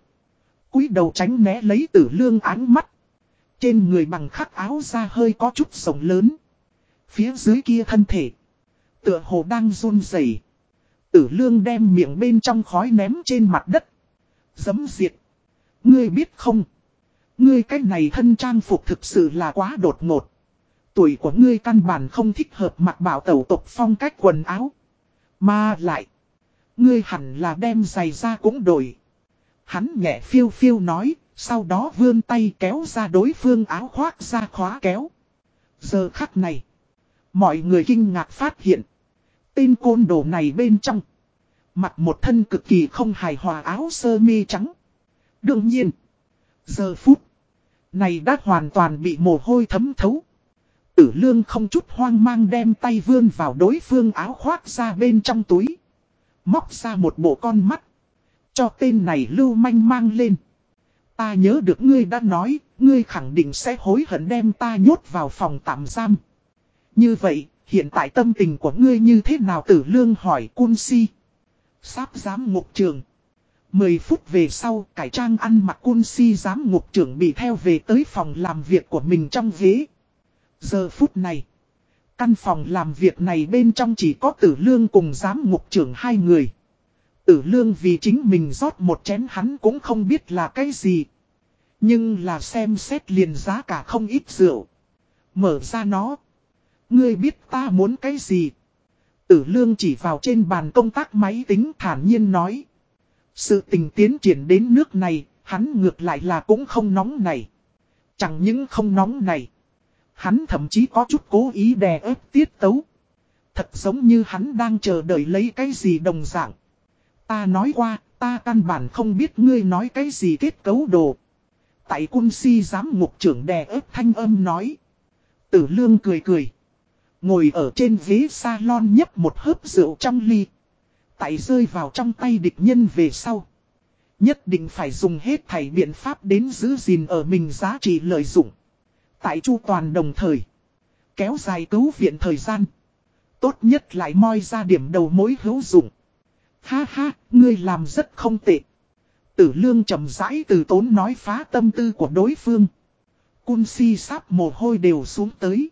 cúi đầu tránh né lấy tử lương ánh mắt. Trên người bằng khắc áo ra hơi có chút rộng lớn. Phía dưới kia thân thể. Tựa hồ đang run rẩy. Tử lương đem miệng bên trong khói ném trên mặt đất. Dấm diệt. Ngươi biết không? Ngươi cái này thân trang phục thực sự là quá đột ngột. Tuổi của ngươi căn bản không thích hợp mặc bảo tẩu tục phong cách quần áo. Mà lại. Ngươi hẳn là đem giày ra cũng đổi. Hắn nhẹ phiêu phiêu nói, sau đó vươn tay kéo ra đối phương áo khoác ra khóa kéo. Giờ khắc này. Mọi người kinh ngạc phát hiện. Tên côn đồ này bên trong. Mặc một thân cực kỳ không hài hòa áo sơ mi trắng. Đương nhiên. Giờ phút. Này đã hoàn toàn bị mồ hôi thấm thấu. Tử lương không chút hoang mang đem tay vươn vào đối phương áo khoác ra bên trong túi. Móc ra một bộ con mắt. Cho tên này lưu manh mang lên. Ta nhớ được ngươi đã nói, ngươi khẳng định sẽ hối hận đem ta nhốt vào phòng tạm giam. Như vậy, hiện tại tâm tình của ngươi như thế nào tử lương hỏi cun si. Sáp giám ngục trường. Mười phút về sau, cải trang ăn mặc cun si giám ngục trưởng bị theo về tới phòng làm việc của mình trong ghế. Giờ phút này, căn phòng làm việc này bên trong chỉ có tử lương cùng giám ngục trưởng hai người. Tử lương vì chính mình rót một chén hắn cũng không biết là cái gì. Nhưng là xem xét liền giá cả không ít rượu. Mở ra nó. Ngươi biết ta muốn cái gì? Tử lương chỉ vào trên bàn công tác máy tính thản nhiên nói. Sự tình tiến triển đến nước này, hắn ngược lại là cũng không nóng này. Chẳng những không nóng này. Hắn thậm chí có chút cố ý đè ép tiết tấu. Thật giống như hắn đang chờ đợi lấy cái gì đồng dạng. Ta nói qua, ta căn bản không biết ngươi nói cái gì kết cấu đồ. Tại Quân si giám ngục trưởng đè ép thanh âm nói. Tử lương cười cười. Ngồi ở trên ghế salon nhấp một hớp rượu trong ly. Tại rơi vào trong tay địch nhân về sau. Nhất định phải dùng hết thảy biện pháp đến giữ gìn ở mình giá trị lợi dụng. Tại chu toàn đồng thời. Kéo dài cứu viện thời gian. Tốt nhất lại moi ra điểm đầu mối hữu dụng. Ha ha, ngươi làm rất không tệ. Tử lương trầm rãi từ tốn nói phá tâm tư của đối phương. Cun si sáp mồ hôi đều xuống tới.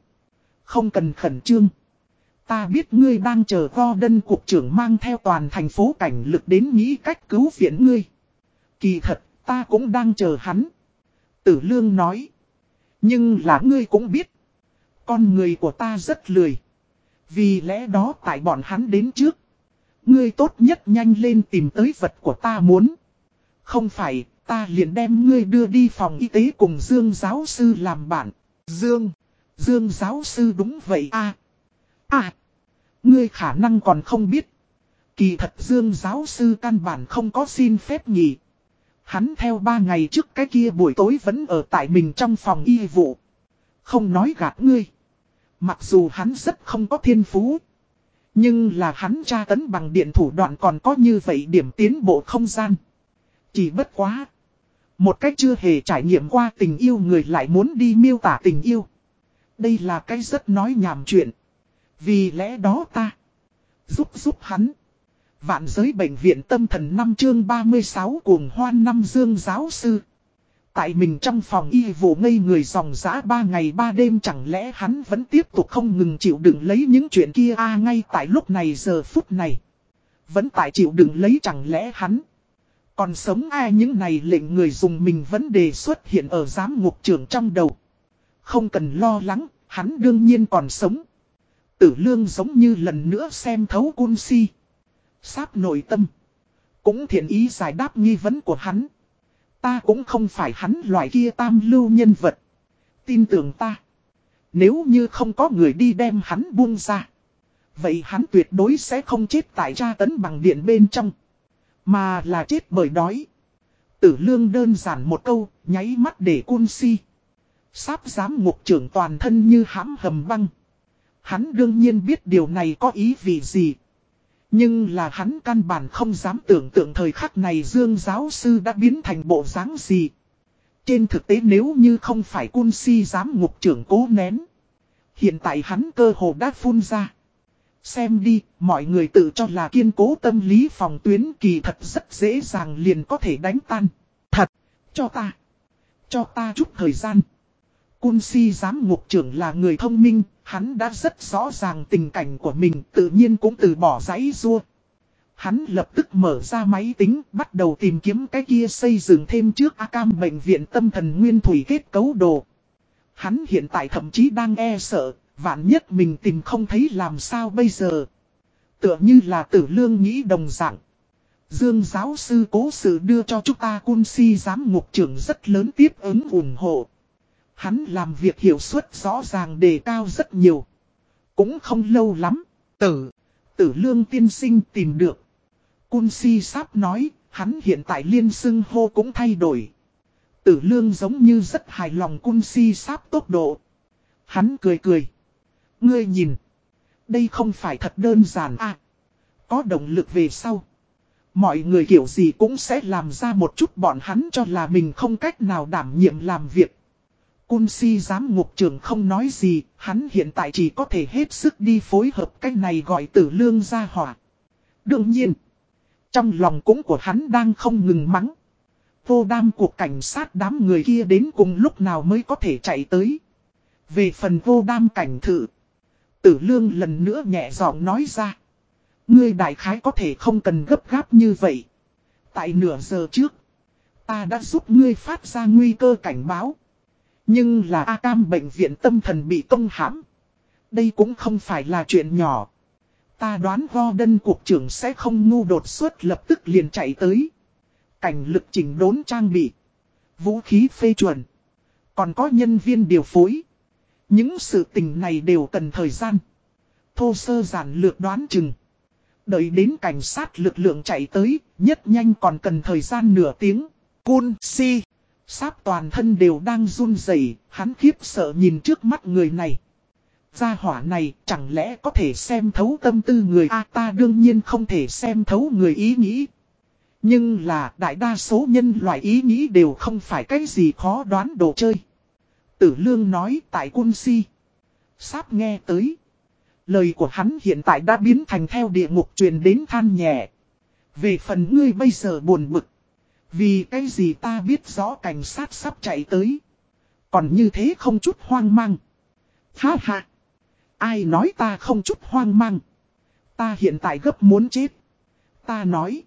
Không cần khẩn trương. Ta biết ngươi đang chờ Gordon cục trưởng mang theo toàn thành phố cảnh lực đến nghĩ cách cứu viện ngươi. Kỳ thật, ta cũng đang chờ hắn. Tử lương nói. Nhưng là ngươi cũng biết. Con người của ta rất lười. Vì lẽ đó tại bọn hắn đến trước. Ngươi tốt nhất nhanh lên tìm tới vật của ta muốn. Không phải, ta liền đem ngươi đưa đi phòng y tế cùng Dương giáo sư làm bạn. Dương, Dương giáo sư đúng vậy a À, ngươi khả năng còn không biết. Kỳ thật Dương giáo sư căn bản không có xin phép nhỉ. Hắn theo ba ngày trước cái kia buổi tối vẫn ở tại mình trong phòng y vụ. Không nói gạt ngươi. Mặc dù hắn rất không có thiên phú. Nhưng là hắn tra tấn bằng điện thủ đoạn còn có như vậy điểm tiến bộ không gian. Chỉ bất quá. Một cách chưa hề trải nghiệm qua tình yêu người lại muốn đi miêu tả tình yêu. Đây là cái rất nói nhảm chuyện. Vì lẽ đó ta. Giúp giúp hắn. Vạn giới bệnh viện tâm thần năm chương 36 cuồng hoan năm dương giáo sư. Tại mình trong phòng y vụ ngây người dòng dã ba ngày ba đêm chẳng lẽ hắn vẫn tiếp tục không ngừng chịu đựng lấy những chuyện kia a ngay tại lúc này giờ phút này. Vẫn tại chịu đựng lấy chẳng lẽ hắn. Còn sống ai những này lệnh người dùng mình vấn đề xuất hiện ở giám ngục trưởng trong đầu. Không cần lo lắng, hắn đương nhiên còn sống. Tử lương giống như lần nữa xem thấu cun si. Sáp nội tâm. Cũng thiện ý giải đáp nghi vấn của hắn. Ta cũng không phải hắn loại kia tam lưu nhân vật. Tin tưởng ta. Nếu như không có người đi đem hắn buông ra. Vậy hắn tuyệt đối sẽ không chết tại tra tấn bằng điện bên trong. Mà là chết bởi đói. Tử lương đơn giản một câu, nháy mắt để cun si. Sáp giám ngục trưởng toàn thân như hãm hầm băng. Hắn đương nhiên biết điều này có ý vì gì. Nhưng là hắn căn bản không dám tưởng tượng thời khắc này Dương giáo sư đã biến thành bộ dáng gì. Trên thực tế nếu như không phải cun si giám ngục trưởng cố nén. Hiện tại hắn cơ hồ đã phun ra. Xem đi, mọi người tự cho là kiên cố tâm lý phòng tuyến kỳ thật rất dễ dàng liền có thể đánh tan. Thật, cho ta, cho ta chút thời gian. Cun si giám ngục trưởng là người thông minh, hắn đã rất rõ ràng tình cảnh của mình tự nhiên cũng từ bỏ giấy rua. Hắn lập tức mở ra máy tính, bắt đầu tìm kiếm cái kia xây dựng thêm trước Akam bệnh viện tâm thần nguyên thủy kết cấu đồ. Hắn hiện tại thậm chí đang e sợ, vạn nhất mình tìm không thấy làm sao bây giờ. Tựa như là tử lương nghĩ đồng dạng. Dương giáo sư cố sự đưa cho chúng ta cun si giám ngục trưởng rất lớn tiếp ứng ủng hộ. Hắn làm việc hiệu suất rõ ràng đề cao rất nhiều. Cũng không lâu lắm. Tử, tử lương tiên sinh tìm được. Cun si sáp nói, hắn hiện tại liên xưng hô cũng thay đổi. Tử lương giống như rất hài lòng cun si sáp tốc độ. Hắn cười cười. Ngươi nhìn. Đây không phải thật đơn giản à. Có động lực về sau. Mọi người kiểu gì cũng sẽ làm ra một chút bọn hắn cho là mình không cách nào đảm nhiệm làm việc. Cun si giám ngục trưởng không nói gì, hắn hiện tại chỉ có thể hết sức đi phối hợp cách này gọi tử lương ra hỏa. Đương nhiên, trong lòng cũng của hắn đang không ngừng mắng. Vô đam cuộc cảnh sát đám người kia đến cùng lúc nào mới có thể chạy tới. Về phần vô đam cảnh thự, tử lương lần nữa nhẹ giọng nói ra. Ngươi đại khái có thể không cần gấp gáp như vậy. Tại nửa giờ trước, ta đã giúp ngươi phát ra nguy cơ cảnh báo. Nhưng là A Cam bệnh viện tâm thần bị công hãm. Đây cũng không phải là chuyện nhỏ. Ta đoán Gordon cục trưởng sẽ không ngu đột xuất lập tức liền chạy tới. Cảnh lực chỉnh đốn trang bị. Vũ khí phê chuẩn. Còn có nhân viên điều phối. Những sự tình này đều cần thời gian. Thô sơ giản lược đoán chừng. Đợi đến cảnh sát lực lượng chạy tới, nhất nhanh còn cần thời gian nửa tiếng. Cun si. Sáp toàn thân đều đang run rẩy, hắn khiếp sợ nhìn trước mắt người này. Gia hỏa này chẳng lẽ có thể xem thấu tâm tư người A ta đương nhiên không thể xem thấu người ý nghĩ. Nhưng là đại đa số nhân loại ý nghĩ đều không phải cái gì khó đoán đồ chơi. Tử lương nói tại quân si. Sáp nghe tới. Lời của hắn hiện tại đã biến thành theo địa ngục truyền đến than nhẹ. Về phần ngươi bây giờ buồn bực. Vì cái gì ta biết rõ cảnh sát sắp chạy tới. Còn như thế không chút hoang mang. Ha ha. Ai nói ta không chút hoang mang. Ta hiện tại gấp muốn chết. Ta nói.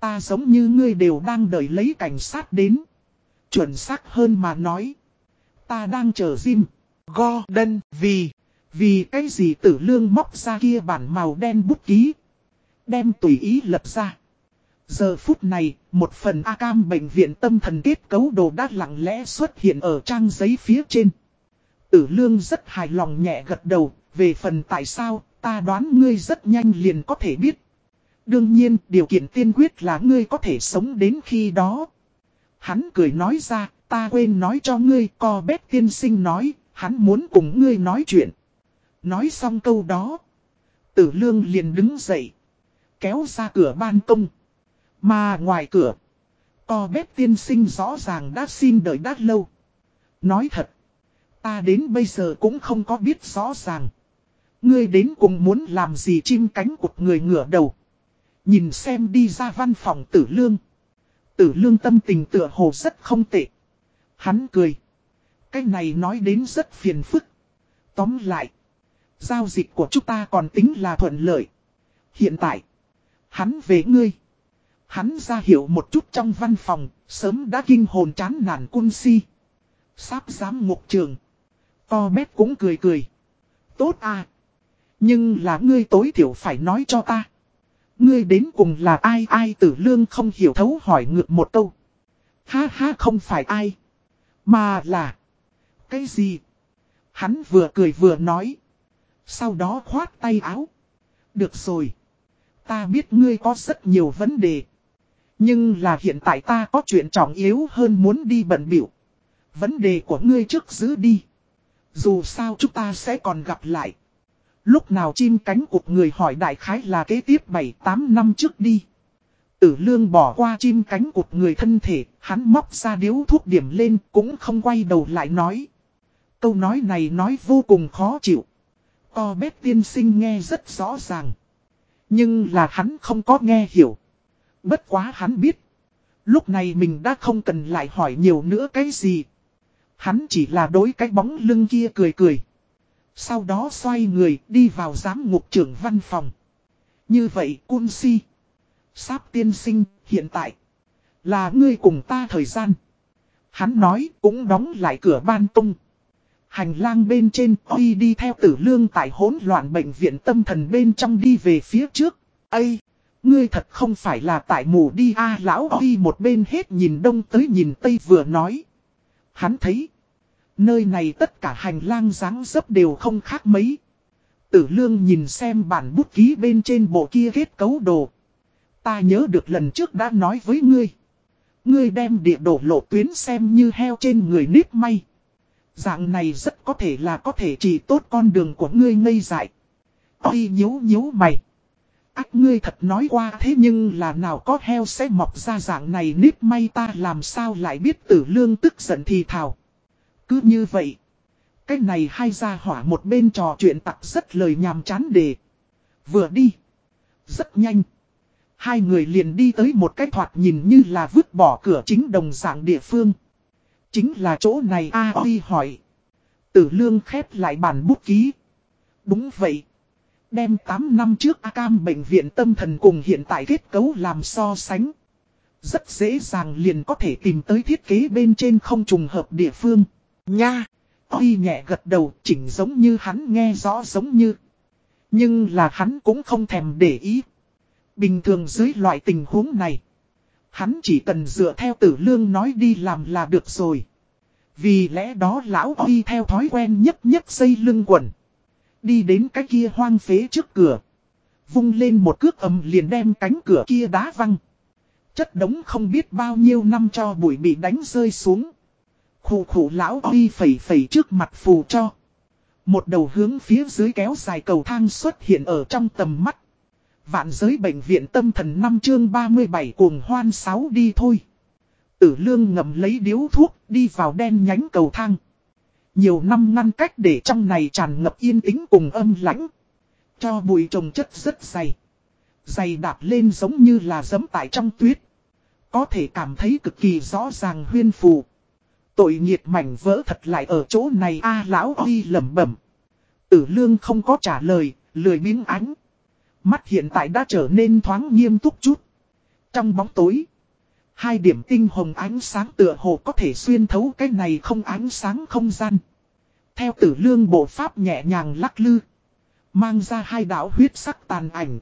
Ta giống như ngươi đều đang đợi lấy cảnh sát đến. Chuẩn xác hơn mà nói. Ta đang chờ Jim. Gordon vì. Vì cái gì tử lương móc ra kia bản màu đen bút ký. Đem tùy ý lập ra. Giờ phút này, một phần A-cam bệnh viện tâm thần kết cấu đồ đã lặng lẽ xuất hiện ở trang giấy phía trên. Tử lương rất hài lòng nhẹ gật đầu, về phần tại sao, ta đoán ngươi rất nhanh liền có thể biết. Đương nhiên, điều kiện tiên quyết là ngươi có thể sống đến khi đó. Hắn cười nói ra, ta quên nói cho ngươi, co bét tiên sinh nói, hắn muốn cùng ngươi nói chuyện. Nói xong câu đó, tử lương liền đứng dậy, kéo ra cửa ban công. Mà ngoài cửa, co bếp tiên sinh rõ ràng đã xin đợi đã lâu. Nói thật, ta đến bây giờ cũng không có biết rõ ràng. Ngươi đến cùng muốn làm gì chim cánh của người ngửa đầu. Nhìn xem đi ra văn phòng tử lương. Tử lương tâm tình tựa hồ rất không tệ. Hắn cười. Cái này nói đến rất phiền phức. Tóm lại. Giao dịch của chúng ta còn tính là thuận lợi. Hiện tại. Hắn về ngươi. Hắn ra hiểu một chút trong văn phòng, sớm đã kinh hồn chán nản quân si. Sáp giám ngục trường. To bét cũng cười cười. Tốt à. Nhưng là ngươi tối thiểu phải nói cho ta. Ngươi đến cùng là ai ai tử lương không hiểu thấu hỏi ngược một câu. Ha ha không phải ai. Mà là. Cái gì? Hắn vừa cười vừa nói. Sau đó khoát tay áo. Được rồi. Ta biết ngươi có rất nhiều vấn đề. Nhưng là hiện tại ta có chuyện trọng yếu hơn muốn đi bận biểu. Vấn đề của ngươi trước giữ đi. Dù sao chúng ta sẽ còn gặp lại. Lúc nào chim cánh cụt người hỏi đại khái là kế tiếp 7-8 năm trước đi. Tử lương bỏ qua chim cánh cụt người thân thể, hắn móc ra điếu thuốc điểm lên cũng không quay đầu lại nói. Câu nói này nói vô cùng khó chịu. Co bếp tiên sinh nghe rất rõ ràng. Nhưng là hắn không có nghe hiểu. Bất quá hắn biết. Lúc này mình đã không cần lại hỏi nhiều nữa cái gì. Hắn chỉ là đối cái bóng lưng kia cười cười. Sau đó xoay người đi vào giám ngục trưởng văn phòng. Như vậy cun si. Sáp tiên sinh, hiện tại. Là ngươi cùng ta thời gian. Hắn nói cũng đóng lại cửa ban tung. Hành lang bên trên Huy đi theo tử lương tại hỗn loạn bệnh viện tâm thần bên trong đi về phía trước. Ây! Ngươi thật không phải là tại mù đi a, lão đi một bên hết nhìn đông tới nhìn tây vừa nói. Hắn thấy. Nơi này tất cả hành lang dáng dấp đều không khác mấy. Tử lương nhìn xem bản bút ký bên trên bộ kia kết cấu đồ. Ta nhớ được lần trước đã nói với ngươi. Ngươi đem địa đồ lộ tuyến xem như heo trên người nếp may. Dạng này rất có thể là có thể chỉ tốt con đường của ngươi ngây dại. Ôi nhếu nhếu mày. Ác ngươi thật nói qua thế nhưng là nào có heo sẽ mọc ra dạng này nếp may ta làm sao lại biết tử lương tức giận thì thào. Cứ như vậy. Cái này hai ra hỏa một bên trò chuyện tặc rất lời nhàm chán đề. Vừa đi. Rất nhanh. Hai người liền đi tới một cái thoạt nhìn như là vứt bỏ cửa chính đồng dạng địa phương. Chính là chỗ này A Huy hỏi. Tử lương khép lại bản bút ký. Đúng vậy. Đem 8 năm trước A Cam bệnh viện tâm thần cùng hiện tại kết cấu làm so sánh. Rất dễ dàng liền có thể tìm tới thiết kế bên trên không trùng hợp địa phương. Nha! Huy nhẹ gật đầu, chỉnh giống như hắn nghe rõ giống như. Nhưng là hắn cũng không thèm để ý. Bình thường dưới loại tình huống này. Hắn chỉ cần dựa theo tử lương nói đi làm là được rồi. Vì lẽ đó lão Huy theo thói quen nhất nhất xây lưng quần. Đi đến cái kia hoang phế trước cửa. Vung lên một cước ầm liền đem cánh cửa kia đá văng. Chất đống không biết bao nhiêu năm cho bụi bị đánh rơi xuống. Khủ khủ lão đi phẩy phẩy trước mặt phù cho. Một đầu hướng phía dưới kéo dài cầu thang xuất hiện ở trong tầm mắt. Vạn giới bệnh viện tâm thần năm chương 37 cuồng hoan 6 đi thôi. Tử lương ngầm lấy điếu thuốc, đi vào đen nhánh cầu thang. Nhiều năm ngăn cách để trong này tràn ngập yên tĩnh cùng âm lãnh. Cho bụi trồng chất rất dày. Dày đạp lên giống như là giấm tại trong tuyết. Có thể cảm thấy cực kỳ rõ ràng huyên phù. Tội nghiệt mảnh vỡ thật lại ở chỗ này a lão đi lẩm bẩm. Tử lương không có trả lời, lười miếng ánh. Mắt hiện tại đã trở nên thoáng nghiêm túc chút. Trong bóng tối, hai điểm tinh hồng ánh sáng tựa hồ có thể xuyên thấu cái này không ánh sáng không gian. Theo tử lương bộ pháp nhẹ nhàng lắc lư. Mang ra hai đảo huyết sắc tàn ảnh.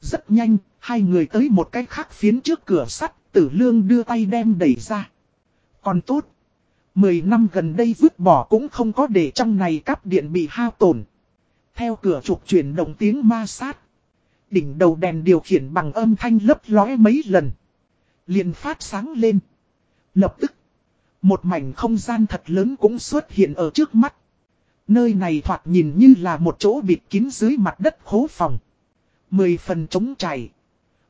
Rất nhanh, hai người tới một cái khác phiến trước cửa sắt, tử lương đưa tay đem đẩy ra. Còn tốt. Mười năm gần đây vứt bỏ cũng không có để trong này cắp điện bị hao tổn. Theo cửa trục chuyển động tiếng ma sát. Đỉnh đầu đèn điều khiển bằng âm thanh lấp lóe mấy lần. liền phát sáng lên. Lập tức. Một mảnh không gian thật lớn cũng xuất hiện ở trước mắt. Nơi này thoạt nhìn như là một chỗ bịt kín dưới mặt đất khố phòng. Mười phần trống chảy.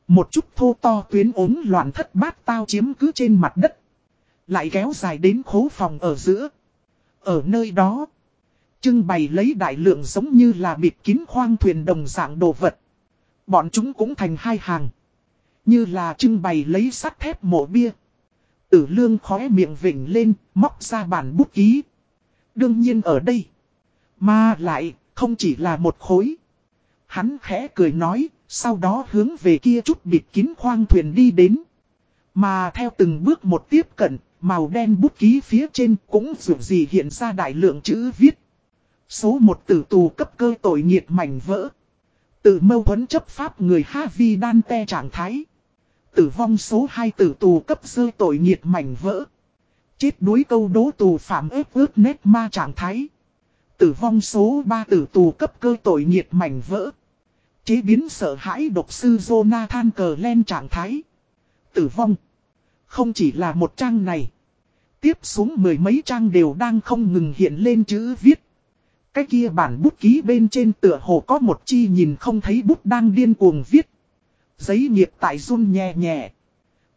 Một chút thô to tuyến ốm loạn thất bát tao chiếm cứ trên mặt đất. Lại kéo dài đến khố phòng ở giữa. Ở nơi đó. Trưng bày lấy đại lượng giống như là bịt kín khoang thuyền đồng dạng đồ vật. Bọn chúng cũng thành hai hàng. Như là trưng bày lấy sắt thép mổ bia. Tử lương khóe miệng vỉnh lên, móc ra bản bút ký. Đương nhiên ở đây. Mà lại, không chỉ là một khối. Hắn khẽ cười nói, sau đó hướng về kia chút bịt kín khoang thuyền đi đến. Mà theo từng bước một tiếp cận, màu đen bút ký phía trên cũng dù gì hiện ra đại lượng chữ viết. Số một tử tù cấp cơ tội nghiệt mảnh vỡ. tử mâu thuẫn chấp pháp người Havi đan te trạng thái. Tử vong số 2 tử tù cấp sơ tội nghiệt mảnh vỡ. Chết đuối câu đố tù phạm ếp ướt nét ma trạng thái. Tử vong số 3 tử tù cấp cơ tội nghiệt mảnh vỡ. Chế biến sợ hãi độc sư Jonathan cờ len trạng thái. Tử vong. Không chỉ là một trang này. Tiếp xuống mười mấy trang đều đang không ngừng hiện lên chữ viết. Cái kia bản bút ký bên trên tựa hồ có một chi nhìn không thấy bút đang điên cuồng viết. Giấy nghiệp tại run nhẹ nhẹ.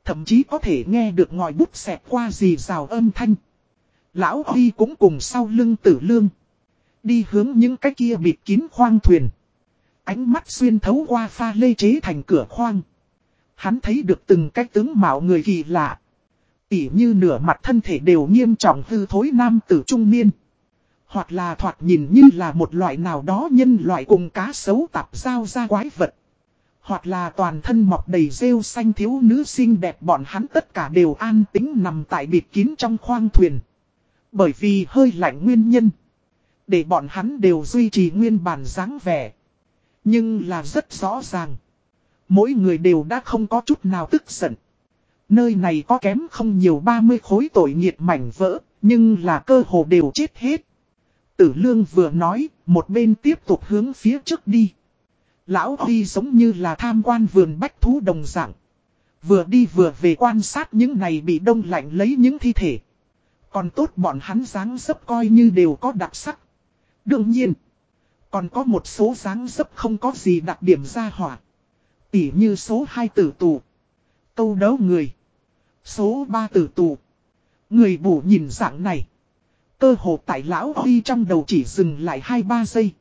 Thậm chí có thể nghe được ngòi bút xẹt qua gì rào âm thanh. Lão Huy cũng cùng sau lưng tử lương. Đi hướng những cái kia bịt kín khoang thuyền. Ánh mắt xuyên thấu qua pha lê chế thành cửa khoang. Hắn thấy được từng cái tướng mạo người kỳ lạ. Tỉ như nửa mặt thân thể đều nghiêm trọng hư thối nam tử trung niên. Hoặc là thoạt nhìn như là một loại nào đó nhân loại cùng cá sấu tạp giao ra quái vật. Hoặc là toàn thân mọc đầy rêu xanh thiếu nữ xinh đẹp bọn hắn tất cả đều an tính nằm tại bịt kín trong khoang thuyền. Bởi vì hơi lạnh nguyên nhân. Để bọn hắn đều duy trì nguyên bản dáng vẻ. Nhưng là rất rõ ràng. Mỗi người đều đã không có chút nào tức giận. Nơi này có kém không nhiều 30 khối tội nghiệt mảnh vỡ, nhưng là cơ hồ đều chết hết. Tử lương vừa nói, một bên tiếp tục hướng phía trước đi. Lão Huy giống như là tham quan vườn bách thú đồng dạng. Vừa đi vừa về quan sát những này bị đông lạnh lấy những thi thể. Còn tốt bọn hắn dáng dấp coi như đều có đặc sắc. Đương nhiên, còn có một số dáng dấp không có gì đặc điểm ra hỏa. Tỉ như số 2 tử tù. Câu đấu người. Số 3 tử tù. Người bổ nhìn dạng này. Cơ hồ tại lão Huy trong đầu chỉ dừng lại 2-3 giây.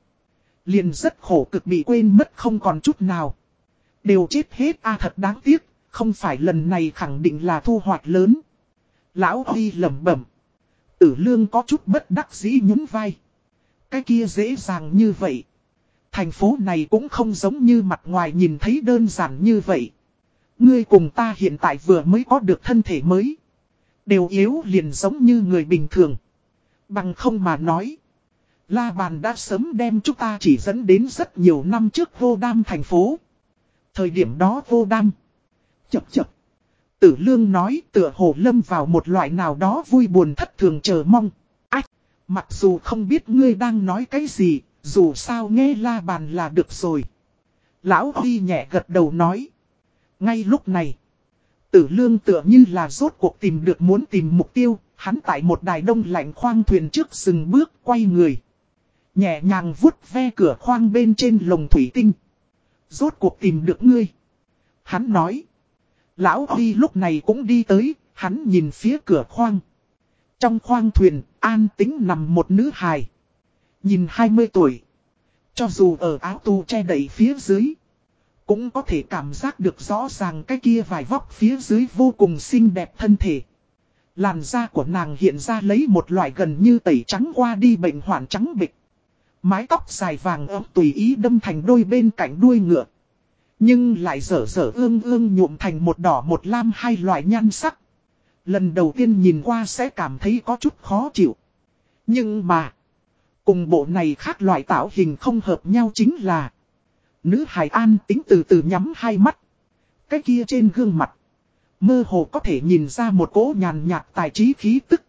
Liền rất khổ cực bị quên mất không còn chút nào. Đều chết hết a thật đáng tiếc, không phải lần này khẳng định là thu hoạch lớn. Lão Huy lẩm bẩm. Tử lương có chút bất đắc dĩ nhún vai. Cái kia dễ dàng như vậy. Thành phố này cũng không giống như mặt ngoài nhìn thấy đơn giản như vậy. Ngươi cùng ta hiện tại vừa mới có được thân thể mới. Đều yếu liền giống như người bình thường. Bằng không mà nói. La bàn đã sớm đem chúng ta chỉ dẫn đến rất nhiều năm trước vô đam thành phố. Thời điểm đó vô đam. Chập chập. Tử lương nói tựa hồ lâm vào một loại nào đó vui buồn thất thường chờ mong. Mặc dù không biết ngươi đang nói cái gì, dù sao nghe la bàn là được rồi. Lão Huy nhẹ gật đầu nói. Ngay lúc này, tử lương tựa như là rốt cuộc tìm được muốn tìm mục tiêu, hắn tại một đài đông lạnh khoang thuyền trước dừng bước quay người. Nhẹ nhàng vuốt ve cửa khoang bên trên lồng thủy tinh. Rốt cuộc tìm được ngươi. Hắn nói. Lão Huy lúc này cũng đi tới, hắn nhìn phía cửa khoang. Trong khoang thuyền, an tính nằm một nữ hài. Nhìn 20 tuổi. Cho dù ở áo tu che đẩy phía dưới. Cũng có thể cảm giác được rõ ràng cái kia vài vóc phía dưới vô cùng xinh đẹp thân thể. Làn da của nàng hiện ra lấy một loại gần như tẩy trắng qua đi bệnh hoạn trắng bịch. Mái tóc dài vàng ấm tùy ý đâm thành đôi bên cạnh đuôi ngựa. Nhưng lại dở dở ương ương nhuộm thành một đỏ một lam hai loại nhan sắc. Lần đầu tiên nhìn qua sẽ cảm thấy có chút khó chịu. Nhưng mà, cùng bộ này khác loại tạo hình không hợp nhau chính là Nữ hài an tính từ từ nhắm hai mắt. Cái kia trên gương mặt. Mơ hồ có thể nhìn ra một cỗ nhàn nhạt tài trí khí tức.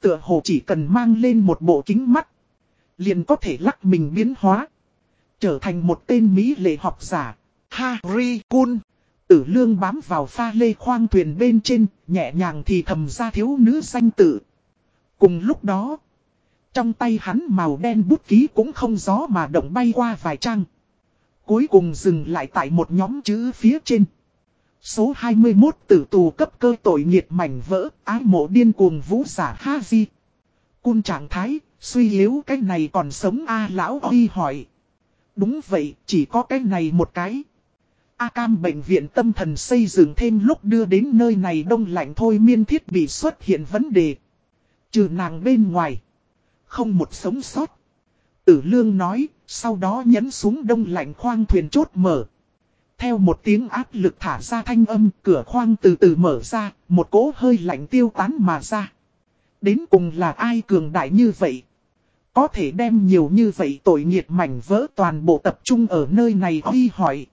Tựa hồ chỉ cần mang lên một bộ kính mắt. Liền có thể lắc mình biến hóa. Trở thành một tên Mỹ lệ học giả. Harry Kun. Tử lương bám vào pha lê khoang thuyền bên trên, nhẹ nhàng thì thầm ra thiếu nữ danh tử. Cùng lúc đó, trong tay hắn màu đen bút ký cũng không gió mà động bay qua vài trang. Cuối cùng dừng lại tại một nhóm chữ phía trên. Số 21 tử tù cấp cơ tội nghiệt mảnh vỡ, ái mộ điên cuồng vũ giả ha di. Cun trạng thái, suy yếu cái này còn sống A à, lão Huy hỏi. Đúng vậy, chỉ có cái này một cái. A cam bệnh viện tâm thần xây dựng thêm lúc đưa đến nơi này đông lạnh thôi miên thiết bị xuất hiện vấn đề. Trừ nàng bên ngoài. Không một sống sót. Tử lương nói, sau đó nhấn xuống đông lạnh khoang thuyền chốt mở. Theo một tiếng áp lực thả ra thanh âm, cửa khoang từ từ mở ra, một cỗ hơi lạnh tiêu tán mà ra. Đến cùng là ai cường đại như vậy? Có thể đem nhiều như vậy tội nghiệt mảnh vỡ toàn bộ tập trung ở nơi này huy hỏi.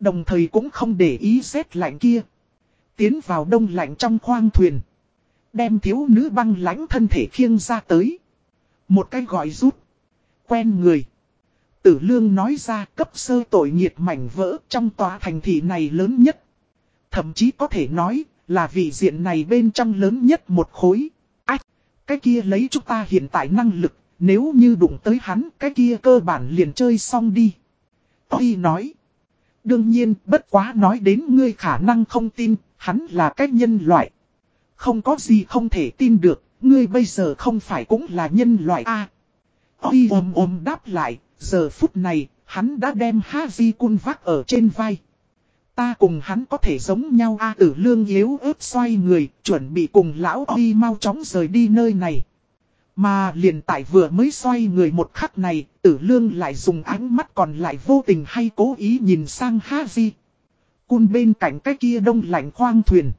Đồng thời cũng không để ý rét lạnh kia. Tiến vào đông lạnh trong khoang thuyền. Đem thiếu nữ băng lãnh thân thể khiêng ra tới. Một cái gọi rút. Quen người. Tử lương nói ra cấp sơ tội nhiệt mảnh vỡ trong tòa thành thị này lớn nhất. Thậm chí có thể nói là vị diện này bên trong lớn nhất một khối. Ách, cái kia lấy chúng ta hiện tại năng lực, nếu như đụng tới hắn cái kia cơ bản liền chơi xong đi. tuy nói. Đương nhiên, bất quá nói đến ngươi khả năng không tin, hắn là cái nhân loại. Không có gì không thể tin được, ngươi bây giờ không phải cũng là nhân loại A. Ôi ôm ôm đáp lại, giờ phút này, hắn đã đem Haji Kun vác ở trên vai. Ta cùng hắn có thể giống nhau A tử lương yếu ớt xoay người, chuẩn bị cùng lão Oi mau chóng rời đi nơi này. Mà liền tại vừa mới xoay người một khắc này, tử lương lại dùng ánh mắt còn lại vô tình hay cố ý nhìn sang Haji. Cun bên cạnh cái kia đông lạnh khoang thuyền.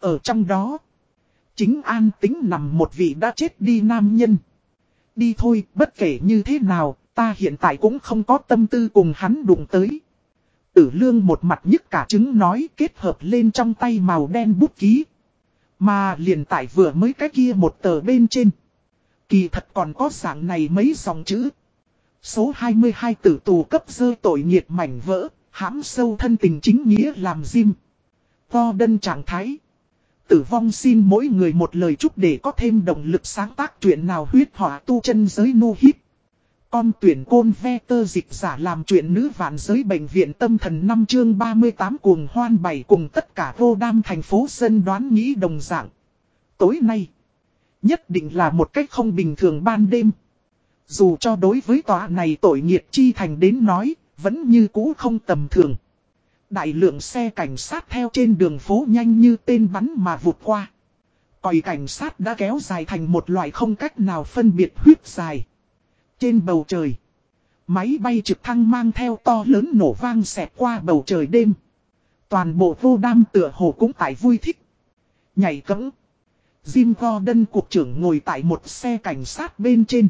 Ở trong đó, chính an tính nằm một vị đã chết đi nam nhân. Đi thôi, bất kể như thế nào, ta hiện tại cũng không có tâm tư cùng hắn đụng tới. Tử lương một mặt nhức cả trứng nói kết hợp lên trong tay màu đen bút ký. Mà liền tại vừa mới cái kia một tờ bên trên. Kỳ thật còn có dạng này mấy dòng chữ. Số 22 tử tù cấp dơ tội nghiệt mảnh vỡ, hãm sâu thân tình chính nghĩa làm diêm. Vo đân trạng thái. Tử vong xin mỗi người một lời chúc để có thêm động lực sáng tác chuyện nào huyết hỏa tu chân giới nu hít. Con tuyển côn ve tơ dịch giả làm chuyện nữ vạn giới bệnh viện tâm thần năm chương 38 cuồng hoan bảy cùng tất cả vô đam thành phố dân đoán nghĩ đồng dạng. Tối nay, nhất định là một cách không bình thường ban đêm. Dù cho đối với tòa này tội nghiệt chi thành đến nói, vẫn như cũ không tầm thường. Đại lượng xe cảnh sát theo trên đường phố nhanh như tên bắn mà vụt qua. Còi cảnh sát đã kéo dài thành một loại không cách nào phân biệt huyết dài. Trên bầu trời, máy bay trực thăng mang theo to lớn nổ vang xẹt qua bầu trời đêm. Toàn bộ vô đam tựa hồ cũng tại vui thích. Nhảy cẫng. Jim Gordon cục trưởng ngồi tại một xe cảnh sát bên trên.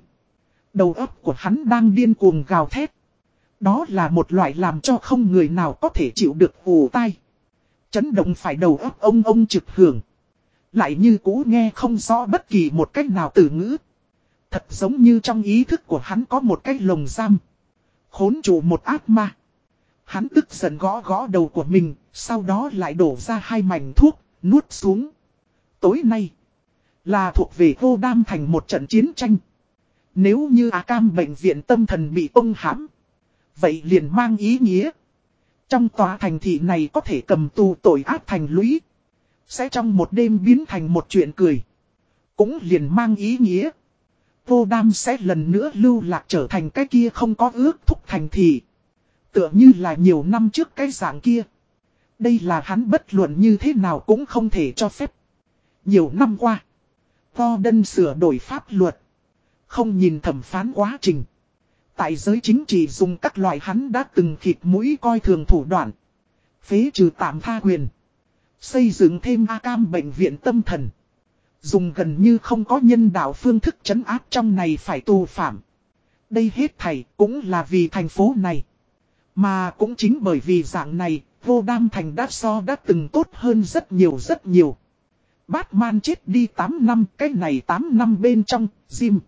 Đầu óc của hắn đang điên cuồng gào thét. Đó là một loại làm cho không người nào có thể chịu được ủ tai. Chấn động phải đầu óc ông ông trực hưởng. Lại như cũ nghe không rõ bất kỳ một cách nào từ ngữ. Thật giống như trong ý thức của hắn có một cái lồng giam. Khốn trụ một ác ma. Hắn tức giận gõ gõ đầu của mình, sau đó lại đổ ra hai mảnh thuốc, nuốt xuống. Tối nay, là thuộc về vô đam thành một trận chiến tranh. Nếu như A Cam bệnh viện tâm thần bị ông hãm, vậy liền mang ý nghĩa. Trong tòa thành thị này có thể cầm tù tội ác thành lũy. Sẽ trong một đêm biến thành một chuyện cười. Cũng liền mang ý nghĩa. Vô đam sẽ lần nữa lưu lạc trở thành cái kia không có ước thúc thành thị. Tựa như là nhiều năm trước cái dạng kia. Đây là hắn bất luận như thế nào cũng không thể cho phép. Nhiều năm qua. Vo đân sửa đổi pháp luật. Không nhìn thẩm phán quá trình. Tại giới chính trị dùng các loại hắn đã từng khịt mũi coi thường thủ đoạn. Phế trừ tạm tha quyền. Xây dựng thêm A cam bệnh viện tâm thần. Dùng gần như không có nhân đạo phương thức trấn áp trong này phải tù phạm. Đây hết thầy cũng là vì thành phố này. Mà cũng chính bởi vì dạng này, vô đam thành đáp so đã từng tốt hơn rất nhiều rất nhiều. Batman chết đi 8 năm, cái này 8 năm bên trong, Jim.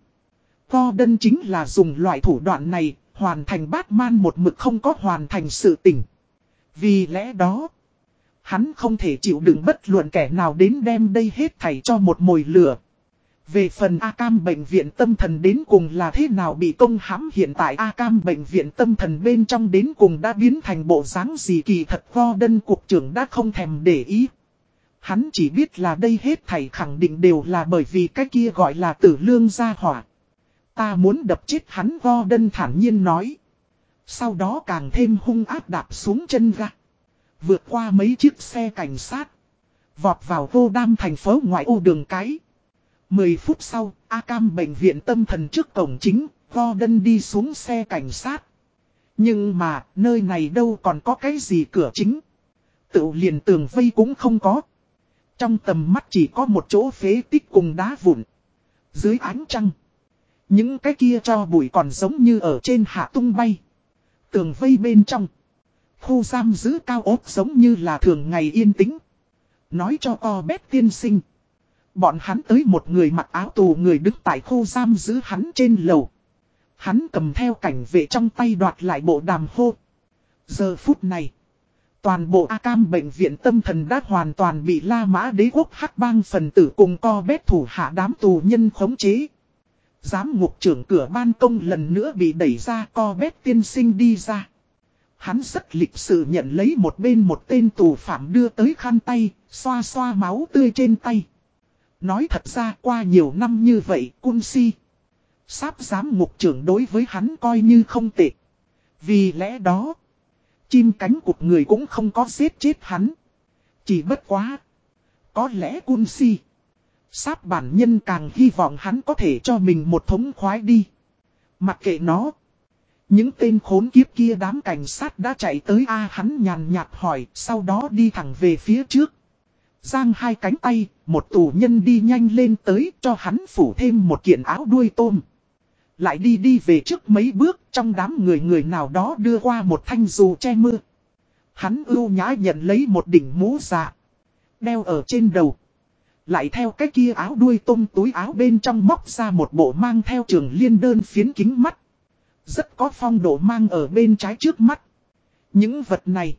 Gordon chính là dùng loại thủ đoạn này, hoàn thành Batman một mực không có hoàn thành sự tình. Vì lẽ đó, hắn không thể chịu đựng bất luận kẻ nào đến đem đây hết thảy cho một mồi lửa. Về phần A-cam bệnh viện tâm thần đến cùng là thế nào bị công hãm hiện tại A-cam bệnh viện tâm thần bên trong đến cùng đã biến thành bộ dáng gì kỳ thật Gordon cục trưởng đã không thèm để ý. Hắn chỉ biết là đây hết thảy khẳng định đều là bởi vì cái kia gọi là tử lương gia hỏa. Ta muốn đập chết hắn vo đân thản nhiên nói. Sau đó càng thêm hung áp đạp xuống chân ga. Vượt qua mấy chiếc xe cảnh sát. Vọt vào vô đam thành phố ngoại ô đường cái. Mười phút sau, A Cam bệnh viện tâm thần trước cổng chính, vo đân đi xuống xe cảnh sát. Nhưng mà, nơi này đâu còn có cái gì cửa chính. Tự liền tường vây cũng không có. Trong tầm mắt chỉ có một chỗ phế tích cùng đá vụn. Dưới ánh trăng. Những cái kia cho bụi còn giống như ở trên hạ tung bay. Tường vây bên trong. Khu giam giữ cao ốt giống như là thường ngày yên tĩnh. Nói cho co bét tiên sinh. Bọn hắn tới một người mặc áo tù người đứng tại khu giam giữ hắn trên lầu. Hắn cầm theo cảnh vệ trong tay đoạt lại bộ đàm hô. Giờ phút này. Toàn bộ A Cam bệnh viện tâm thần đã hoàn toàn bị La Mã đế quốc hắc bang phần tử cùng co bét thủ hạ đám tù nhân khống chế. Giám ngục trưởng cửa ban công lần nữa bị đẩy ra co bét tiên sinh đi ra. Hắn rất lịch sự nhận lấy một bên một tên tù phạm đưa tới khăn tay, xoa xoa máu tươi trên tay. Nói thật ra qua nhiều năm như vậy, cun si. Sáp giám ngục trưởng đối với hắn coi như không tệ. Vì lẽ đó, chim cánh cụt người cũng không có giết chết hắn. Chỉ bất quá. Có lẽ cun si. Sáp bản nhân càng hy vọng hắn có thể cho mình một thống khoái đi. Mặc kệ nó. Những tên khốn kiếp kia đám cảnh sát đã chạy tới A hắn nhàn nhạt hỏi, sau đó đi thẳng về phía trước. Giang hai cánh tay, một tù nhân đi nhanh lên tới cho hắn phủ thêm một kiện áo đuôi tôm. Lại đi đi về trước mấy bước, trong đám người người nào đó đưa qua một thanh dù che mưa. Hắn ưu nhã nhận lấy một đỉnh mũ dạ. Đeo ở trên đầu. Lại theo cái kia áo đuôi tôm túi áo bên trong móc ra một bộ mang theo trường liên đơn phiến kính mắt. Rất có phong độ mang ở bên trái trước mắt. Những vật này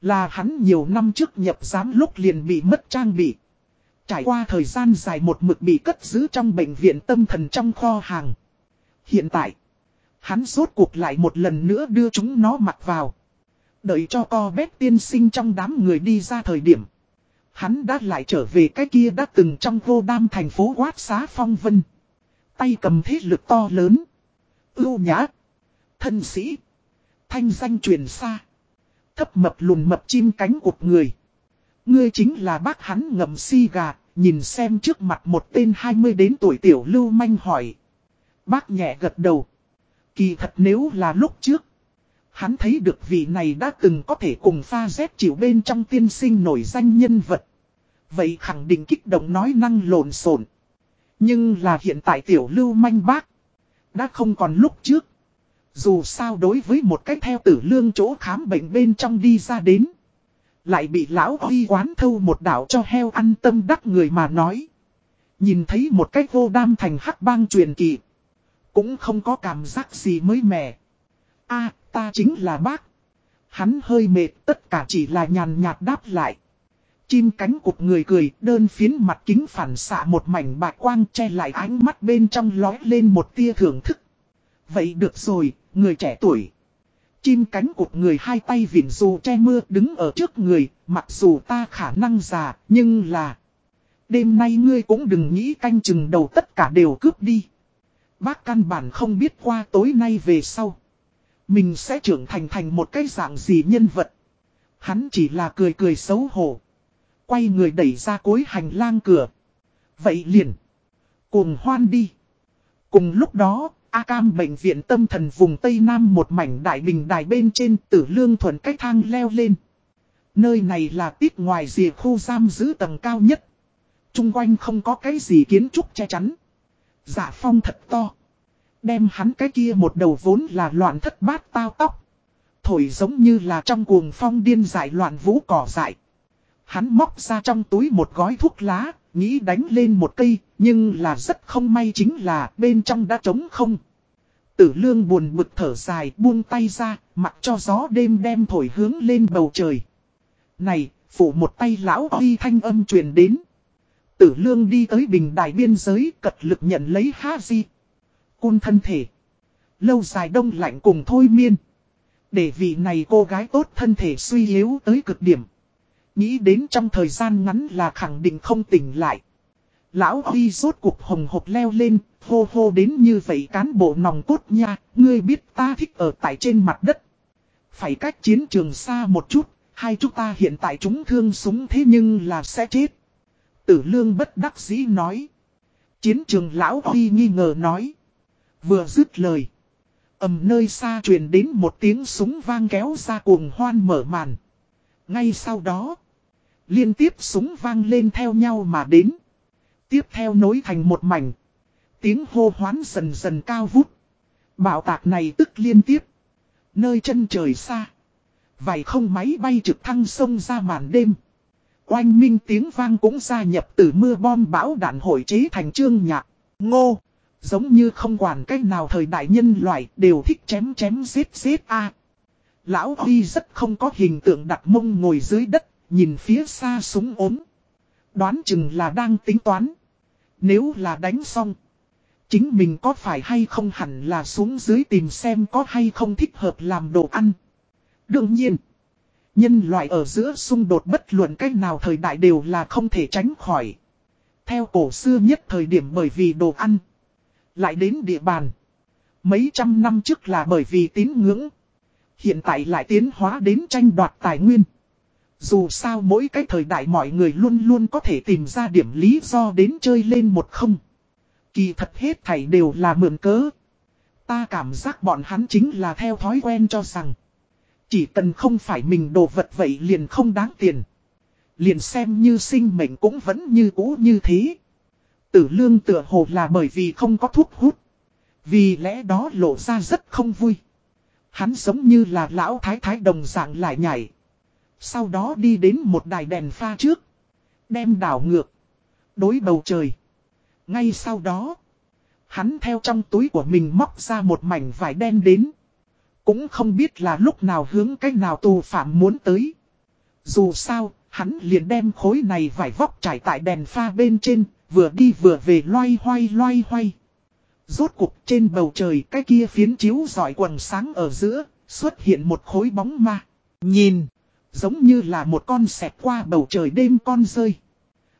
là hắn nhiều năm trước nhập giám lúc liền bị mất trang bị. Trải qua thời gian dài một mực bị cất giữ trong bệnh viện tâm thần trong kho hàng. Hiện tại, hắn rốt cuộc lại một lần nữa đưa chúng nó mặc vào. Đợi cho co bét tiên sinh trong đám người đi ra thời điểm. Hắn đã lại trở về cái kia đã từng trong vô đam thành phố quát xá phong vân. Tay cầm thế lực to lớn. Ưu nhã. Thân sĩ. Thanh danh truyền xa. Thấp mập lùn mập chim cánh cụt người. Ngươi chính là bác hắn ngầm si gà, nhìn xem trước mặt một tên 20 đến tuổi tiểu lưu manh hỏi. Bác nhẹ gật đầu. Kỳ thật nếu là lúc trước. Hắn thấy được vị này đã từng có thể cùng pha dép chịu bên trong tiên sinh nổi danh nhân vật. Vậy khẳng định kích động nói năng lộn xộn. Nhưng là hiện tại tiểu lưu manh bác. Đã không còn lúc trước. Dù sao đối với một cách theo tử lương chỗ khám bệnh bên trong đi ra đến. Lại bị lão huy quán thâu một đảo cho heo ăn tâm đắc người mà nói. Nhìn thấy một cách vô đam thành hắc bang truyền kỳ. Cũng không có cảm giác gì mới mẻ. a ta chính là bác. Hắn hơi mệt tất cả chỉ là nhàn nhạt đáp lại. Chim cánh cụt người cười đơn phiến mặt kính phản xạ một mảnh bạc quang che lại ánh mắt bên trong lói lên một tia thưởng thức. Vậy được rồi, người trẻ tuổi. Chim cánh cụt người hai tay vịn dù che mưa đứng ở trước người, mặc dù ta khả năng già, nhưng là... Đêm nay ngươi cũng đừng nghĩ canh chừng đầu tất cả đều cướp đi. Bác căn bản không biết qua tối nay về sau. Mình sẽ trưởng thành thành một cái dạng gì nhân vật. Hắn chỉ là cười cười xấu hổ. Quay người đẩy ra cối hành lang cửa. Vậy liền. Cùng hoan đi. Cùng lúc đó, A Cam bệnh viện tâm thần vùng Tây Nam một mảnh đại bình đài bên trên tử lương thuần cách thang leo lên. Nơi này là tít ngoài rìa khu giam giữ tầng cao nhất. Trung quanh không có cái gì kiến trúc che chắn. Dạ phong thật to. Đem hắn cái kia một đầu vốn là loạn thất bát tao tóc. Thổi giống như là trong cuồng phong điên dại loạn vũ cỏ dại. Hắn móc ra trong túi một gói thuốc lá, nghĩ đánh lên một cây, nhưng là rất không may chính là bên trong đã trống không. Tử lương buồn bực thở dài buông tay ra, mặc cho gió đêm đem thổi hướng lên bầu trời. Này, phủ một tay lão huy thanh âm truyền đến. Tử lương đi tới bình đài biên giới cật lực nhận lấy ha di. Cun thân thể. Lâu dài đông lạnh cùng thôi miên. Để vị này cô gái tốt thân thể suy yếu tới cực điểm. Nghĩ đến trong thời gian ngắn là khẳng định không tỉnh lại. Lão Huy rốt cuộc hồng hộp leo lên, hô hô đến như vậy cán bộ nòng cốt nha, ngươi biết ta thích ở tại trên mặt đất. Phải cách chiến trường xa một chút, hai chúng ta hiện tại chúng thương súng thế nhưng là sẽ chết. Tử lương bất đắc dĩ nói. Chiến trường lão Huy nghi ngờ nói. Vừa dứt lời. ầm nơi xa truyền đến một tiếng súng vang kéo ra cuồng hoan mở màn. Ngay sau đó. Liên tiếp súng vang lên theo nhau mà đến. Tiếp theo nối thành một mảnh. Tiếng hô hoán dần dần cao vút. Bảo tạc này tức liên tiếp. Nơi chân trời xa. Vài không máy bay trực thăng sông ra màn đêm. Oanh minh tiếng vang cũng gia nhập từ mưa bom bão đạn hội chế thành chương nhạc. Ngô. Giống như không quản cách nào thời đại nhân loại đều thích chém chém giết giết a Lão Huy rất không có hình tượng đặt mông ngồi dưới đất, nhìn phía xa súng ốm. Đoán chừng là đang tính toán. Nếu là đánh xong. Chính mình có phải hay không hẳn là xuống dưới tìm xem có hay không thích hợp làm đồ ăn. Đương nhiên. Nhân loại ở giữa xung đột bất luận cách nào thời đại đều là không thể tránh khỏi. Theo cổ xưa nhất thời điểm bởi vì đồ ăn. Lại đến địa bàn. Mấy trăm năm trước là bởi vì tín ngưỡng. Hiện tại lại tiến hóa đến tranh đoạt tài nguyên. Dù sao mỗi cái thời đại mọi người luôn luôn có thể tìm ra điểm lý do đến chơi lên một không. Kỳ thật hết thảy đều là mượn cớ. Ta cảm giác bọn hắn chính là theo thói quen cho rằng. Chỉ cần không phải mình đồ vật vậy liền không đáng tiền. Liền xem như sinh mệnh cũng vẫn như cũ như thế. Tử lương tựa hồ là bởi vì không có thuốc hút. Vì lẽ đó lộ ra rất không vui. Hắn giống như là lão thái thái đồng dạng lại nhảy. Sau đó đi đến một đài đèn pha trước. Đem đảo ngược. Đối bầu trời. Ngay sau đó. Hắn theo trong túi của mình móc ra một mảnh vải đen đến. Cũng không biết là lúc nào hướng cách nào tù phạm muốn tới. Dù sao, hắn liền đem khối này vải vóc trải tại đèn pha bên trên, vừa đi vừa về loay hoay loay hoay. Rốt cục trên bầu trời cái kia phiến chiếu giỏi quần sáng ở giữa, xuất hiện một khối bóng ma. Nhìn, giống như là một con xẹt qua bầu trời đêm con rơi.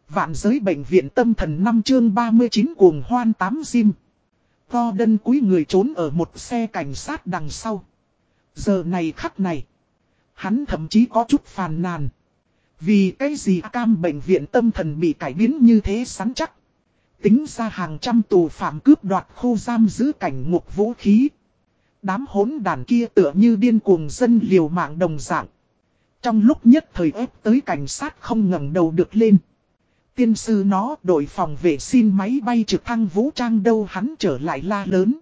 Vạn giới bệnh viện tâm thần năm chương 39 cuồng hoan 8 sim. To đân cúi người trốn ở một xe cảnh sát đằng sau. Giờ này khắc này. Hắn thậm chí có chút phàn nàn. Vì cái gì cam bệnh viện tâm thần bị cải biến như thế sắn chắc. Tính ra hàng trăm tù phạm cướp đoạt khu giam giữ cảnh ngục vũ khí. Đám hốn đàn kia tựa như điên cuồng dân liều mạng đồng dạng. Trong lúc nhất thời ép tới cảnh sát không ngẩng đầu được lên. Tiên sư nó đội phòng vệ xin máy bay trực thăng vũ trang đâu hắn trở lại la lớn.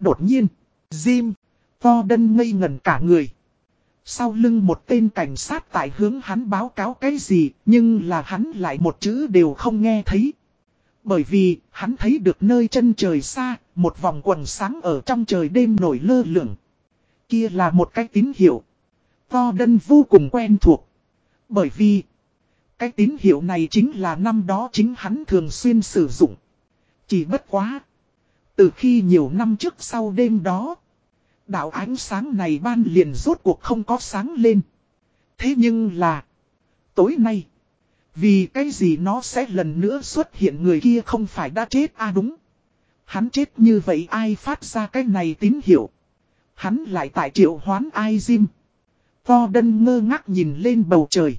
Đột nhiên, Jim, to đân ngây ngẩn cả người. Sau lưng một tên cảnh sát tại hướng hắn báo cáo cái gì, nhưng là hắn lại một chữ đều không nghe thấy. Bởi vì, hắn thấy được nơi chân trời xa, một vòng quần sáng ở trong trời đêm nổi lơ lửng. Kia là một cái tín hiệu. To đân vô cùng quen thuộc. Bởi vì, cái tín hiệu này chính là năm đó chính hắn thường xuyên sử dụng. Chỉ bất quá. Từ khi nhiều năm trước sau đêm đó, đạo ánh sáng này ban liền rốt cuộc không có sáng lên. Thế nhưng là, tối nay, vì cái gì nó sẽ lần nữa xuất hiện người kia không phải đã chết à đúng. Hắn chết như vậy ai phát ra cái này tín hiệu. Hắn lại tại triệu hoán ai Jim. Vo đân ngơ ngác nhìn lên bầu trời.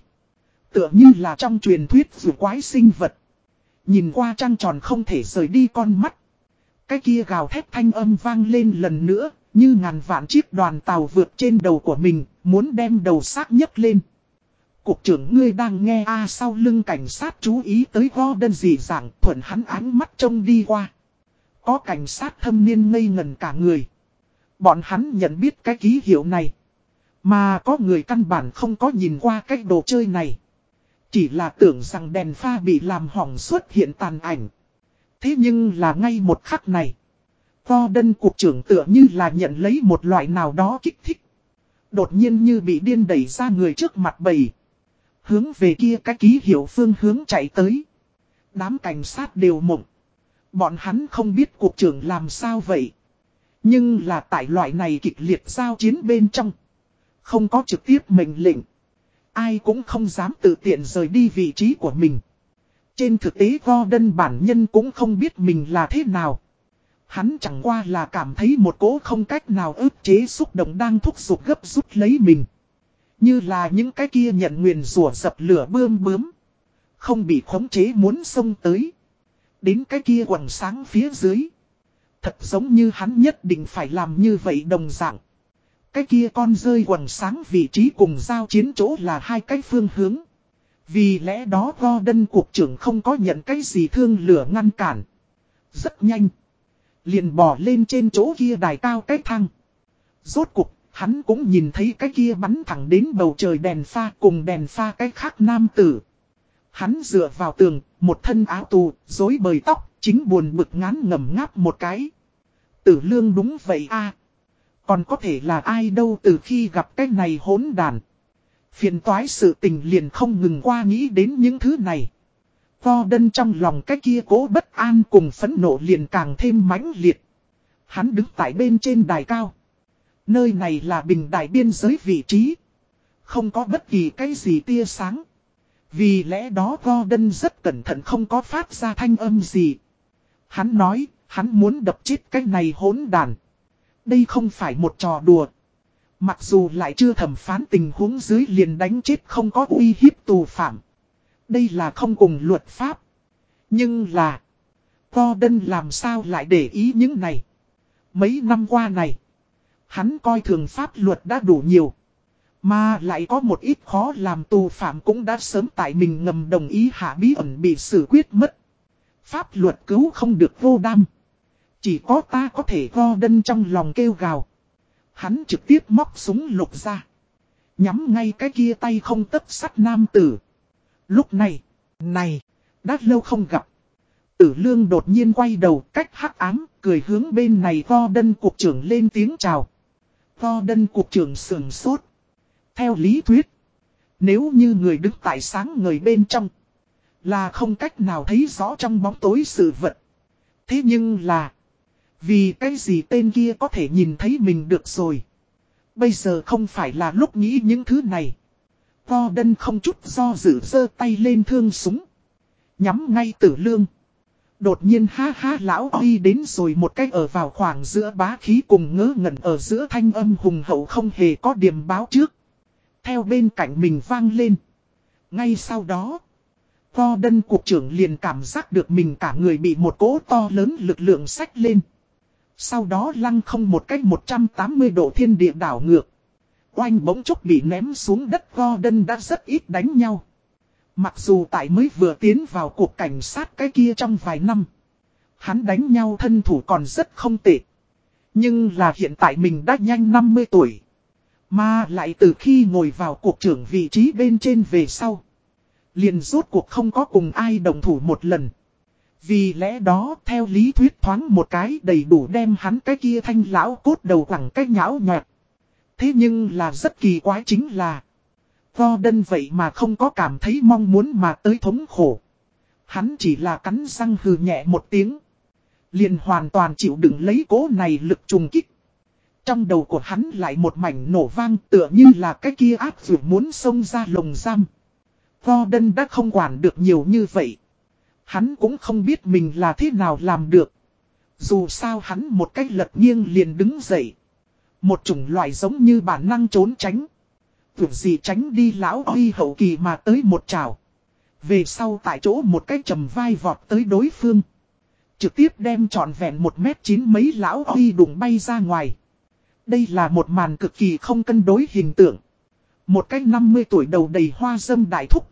Tựa như là trong truyền thuyết vừa quái sinh vật. Nhìn qua trăng tròn không thể rời đi con mắt. Cái kia gào thét thanh âm vang lên lần nữa, như ngàn vạn chiếc đoàn tàu vượt trên đầu của mình, muốn đem đầu xác nhấc lên. Cục trưởng ngươi đang nghe a sau lưng cảnh sát chú ý tới Gordon gì dạng thuận hắn ánh mắt trông đi qua. Có cảnh sát thâm niên ngây ngần cả người. Bọn hắn nhận biết cái ký hiệu này. Mà có người căn bản không có nhìn qua cái đồ chơi này. Chỉ là tưởng rằng đèn pha bị làm hỏng xuất hiện tàn ảnh. Thế nhưng là ngay một khắc này. Vo đân cục trưởng tựa như là nhận lấy một loại nào đó kích thích. Đột nhiên như bị điên đẩy ra người trước mặt bầy. Hướng về kia cái ký hiệu phương hướng chạy tới. Đám cảnh sát đều mộng. Bọn hắn không biết cục trưởng làm sao vậy. Nhưng là tại loại này kịch liệt giao chiến bên trong. Không có trực tiếp mệnh lệnh. Ai cũng không dám tự tiện rời đi vị trí của mình. Trên thực tế, Gordon bản nhân cũng không biết mình là thế nào. Hắn chẳng qua là cảm thấy một cố không cách nào ức chế xúc động đang thúc giục gấp rút lấy mình. Như là những cái kia nhận nguyền rủa dập lửa bươm bướm. Không bị khống chế muốn xông tới. Đến cái kia quần sáng phía dưới. Thật giống như hắn nhất định phải làm như vậy đồng dạng. Cái kia con rơi quần sáng vị trí cùng giao chiến chỗ là hai cái phương hướng. Vì lẽ đó Gordon cuộc trưởng không có nhận cái gì thương lửa ngăn cản. Rất nhanh. Liền bò lên trên chỗ kia đài cao cái thang. Rốt cục, hắn cũng nhìn thấy cái kia bắn thẳng đến bầu trời đèn pha cùng đèn pha cái khác nam tử. Hắn dựa vào tường, một thân áo tù, dối bời tóc, chính buồn bực ngán ngầm ngáp một cái. Tử lương đúng vậy a Còn có thể là ai đâu từ khi gặp cái này hỗn đàn. Phiền toái sự tình liền không ngừng qua nghĩ đến những thứ này. Gordon trong lòng cái kia cố bất an cùng phấn nộ liền càng thêm mãnh liệt. Hắn đứng tại bên trên đài cao. Nơi này là bình đài biên giới vị trí. Không có bất kỳ cái gì tia sáng. Vì lẽ đó Gordon rất cẩn thận không có phát ra thanh âm gì. Hắn nói, hắn muốn đập chết cái này hỗn đàn. Đây không phải một trò đùa. Mặc dù lại chưa thẩm phán tình huống dưới liền đánh chết không có uy hiếp tù phạm. Đây là không cùng luật pháp. Nhưng là, Gordon làm sao lại để ý những này. Mấy năm qua này, hắn coi thường pháp luật đã đủ nhiều. Mà lại có một ít khó làm tù phạm cũng đã sớm tại mình ngầm đồng ý hạ bí ẩn bị xử quyết mất. Pháp luật cứu không được vô đam. Chỉ có ta có thể go trong lòng kêu gào. Hắn trực tiếp móc súng lục ra. Nhắm ngay cái kia tay không tấp sắt nam tử. Lúc này, này, đã lâu không gặp. Tử lương đột nhiên quay đầu cách hắc ám, cười hướng bên này Vo đân cục trưởng lên tiếng chào. Vo đân cục trưởng sườn sốt. Theo lý thuyết, nếu như người đứng tại sáng người bên trong, là không cách nào thấy rõ trong bóng tối sự vật. Thế nhưng là, vì cái gì tên kia có thể nhìn thấy mình được rồi. Bây giờ không phải là lúc nghĩ những thứ này. Vo đân không chút do dự giơ tay lên thương súng. Nhắm ngay tử lương. Đột nhiên ha ha lão đi đến rồi một cách ở vào khoảng giữa bá khí cùng ngỡ ngẩn ở giữa thanh âm hùng hậu không hề có điểm báo trước. Theo bên cạnh mình vang lên. Ngay sau đó. Vo đân cục trưởng liền cảm giác được mình cả người bị một cỗ to lớn lực lượng sách lên. Sau đó lăng không một cách 180 độ thiên địa đảo ngược. Oanh bỗng chốc bị ném xuống đất, Gordon đã rất ít đánh nhau. Mặc dù tại mới vừa tiến vào cuộc cảnh sát cái kia trong vài năm. Hắn đánh nhau thân thủ còn rất không tệ. Nhưng là hiện tại mình đã nhanh 50 tuổi. Mà lại từ khi ngồi vào cuộc trưởng vị trí bên trên về sau. Liền rốt cuộc không có cùng ai đồng thủ một lần. Vì lẽ đó, theo lý thuyết thoáng một cái đầy đủ đem hắn cái kia thanh lão cốt đầu quẳng cái nhão nhọt. Thế nhưng là rất kỳ quái chính là. Vo đân vậy mà không có cảm thấy mong muốn mà tới thống khổ. Hắn chỉ là cắn răng hừ nhẹ một tiếng. Liền hoàn toàn chịu đựng lấy cố này lực trùng kích. Trong đầu của hắn lại một mảnh nổ vang tựa như là cái kia áp dù muốn xông ra lồng giam. Vo đân đã không quản được nhiều như vậy. Hắn cũng không biết mình là thế nào làm được. Dù sao hắn một cách lật nghiêng liền đứng dậy. Một chủng loại giống như bản năng trốn tránh. Tưởng gì tránh đi lão uy hậu kỳ mà tới một trào. Về sau tại chỗ một cái trầm vai vọt tới đối phương. Trực tiếp đem trọn vẹn một mét chín mấy lão uy đụng bay ra ngoài. Đây là một màn cực kỳ không cân đối hình tượng. Một cái 50 tuổi đầu đầy hoa dâm đại thúc.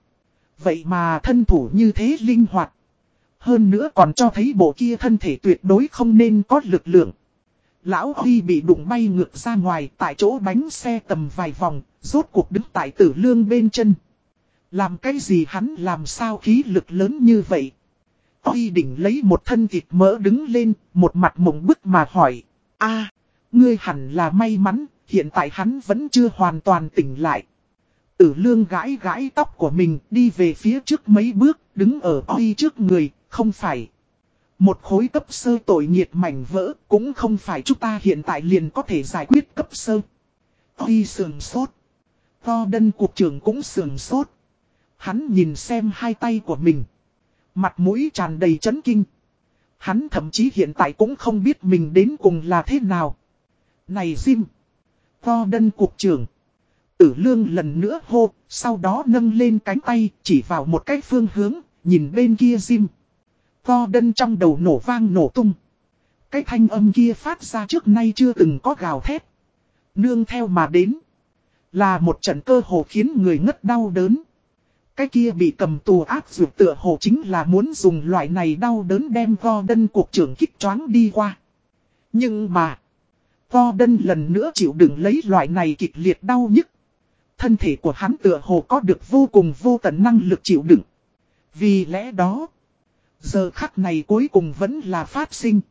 Vậy mà thân thủ như thế linh hoạt. Hơn nữa còn cho thấy bộ kia thân thể tuyệt đối không nên có lực lượng. Lão Huy bị đụng bay ngược ra ngoài tại chỗ bánh xe tầm vài vòng, rốt cuộc đứng tại tử lương bên chân. Làm cái gì hắn làm sao khí lực lớn như vậy? Huy đỉnh lấy một thân thịt mỡ đứng lên, một mặt mộng bức mà hỏi. a ngươi hẳn là may mắn, hiện tại hắn vẫn chưa hoàn toàn tỉnh lại. Tử lương gãi gãi tóc của mình đi về phía trước mấy bước, đứng ở Huy trước người, không phải. Một khối cấp sơ tội nhiệt mảnh vỡ cũng không phải chúng ta hiện tại liền có thể giải quyết cấp sơ. Huy sườn sốt. To đân cục trưởng cũng sườn sốt. Hắn nhìn xem hai tay của mình. Mặt mũi tràn đầy chấn kinh. Hắn thậm chí hiện tại cũng không biết mình đến cùng là thế nào. Này Jim. To đân cục trưởng. Tử lương lần nữa hô, sau đó nâng lên cánh tay, chỉ vào một cái phương hướng, nhìn bên kia Jim. Vo đân trong đầu nổ vang nổ tung. Cái thanh âm kia phát ra trước nay chưa từng có gào thét. Nương theo mà đến. Là một trận cơ hồ khiến người ngất đau đớn. Cái kia bị cầm tù ác dược tựa hồ chính là muốn dùng loại này đau đớn đem vo đân cuộc trưởng kích choáng đi qua. Nhưng mà. Vo đân lần nữa chịu đựng lấy loại này kịch liệt đau nhức. Thân thể của hắn tựa hồ có được vô cùng vô tận năng lực chịu đựng. Vì lẽ đó. Giờ khắc này cuối cùng vẫn là phát sinh.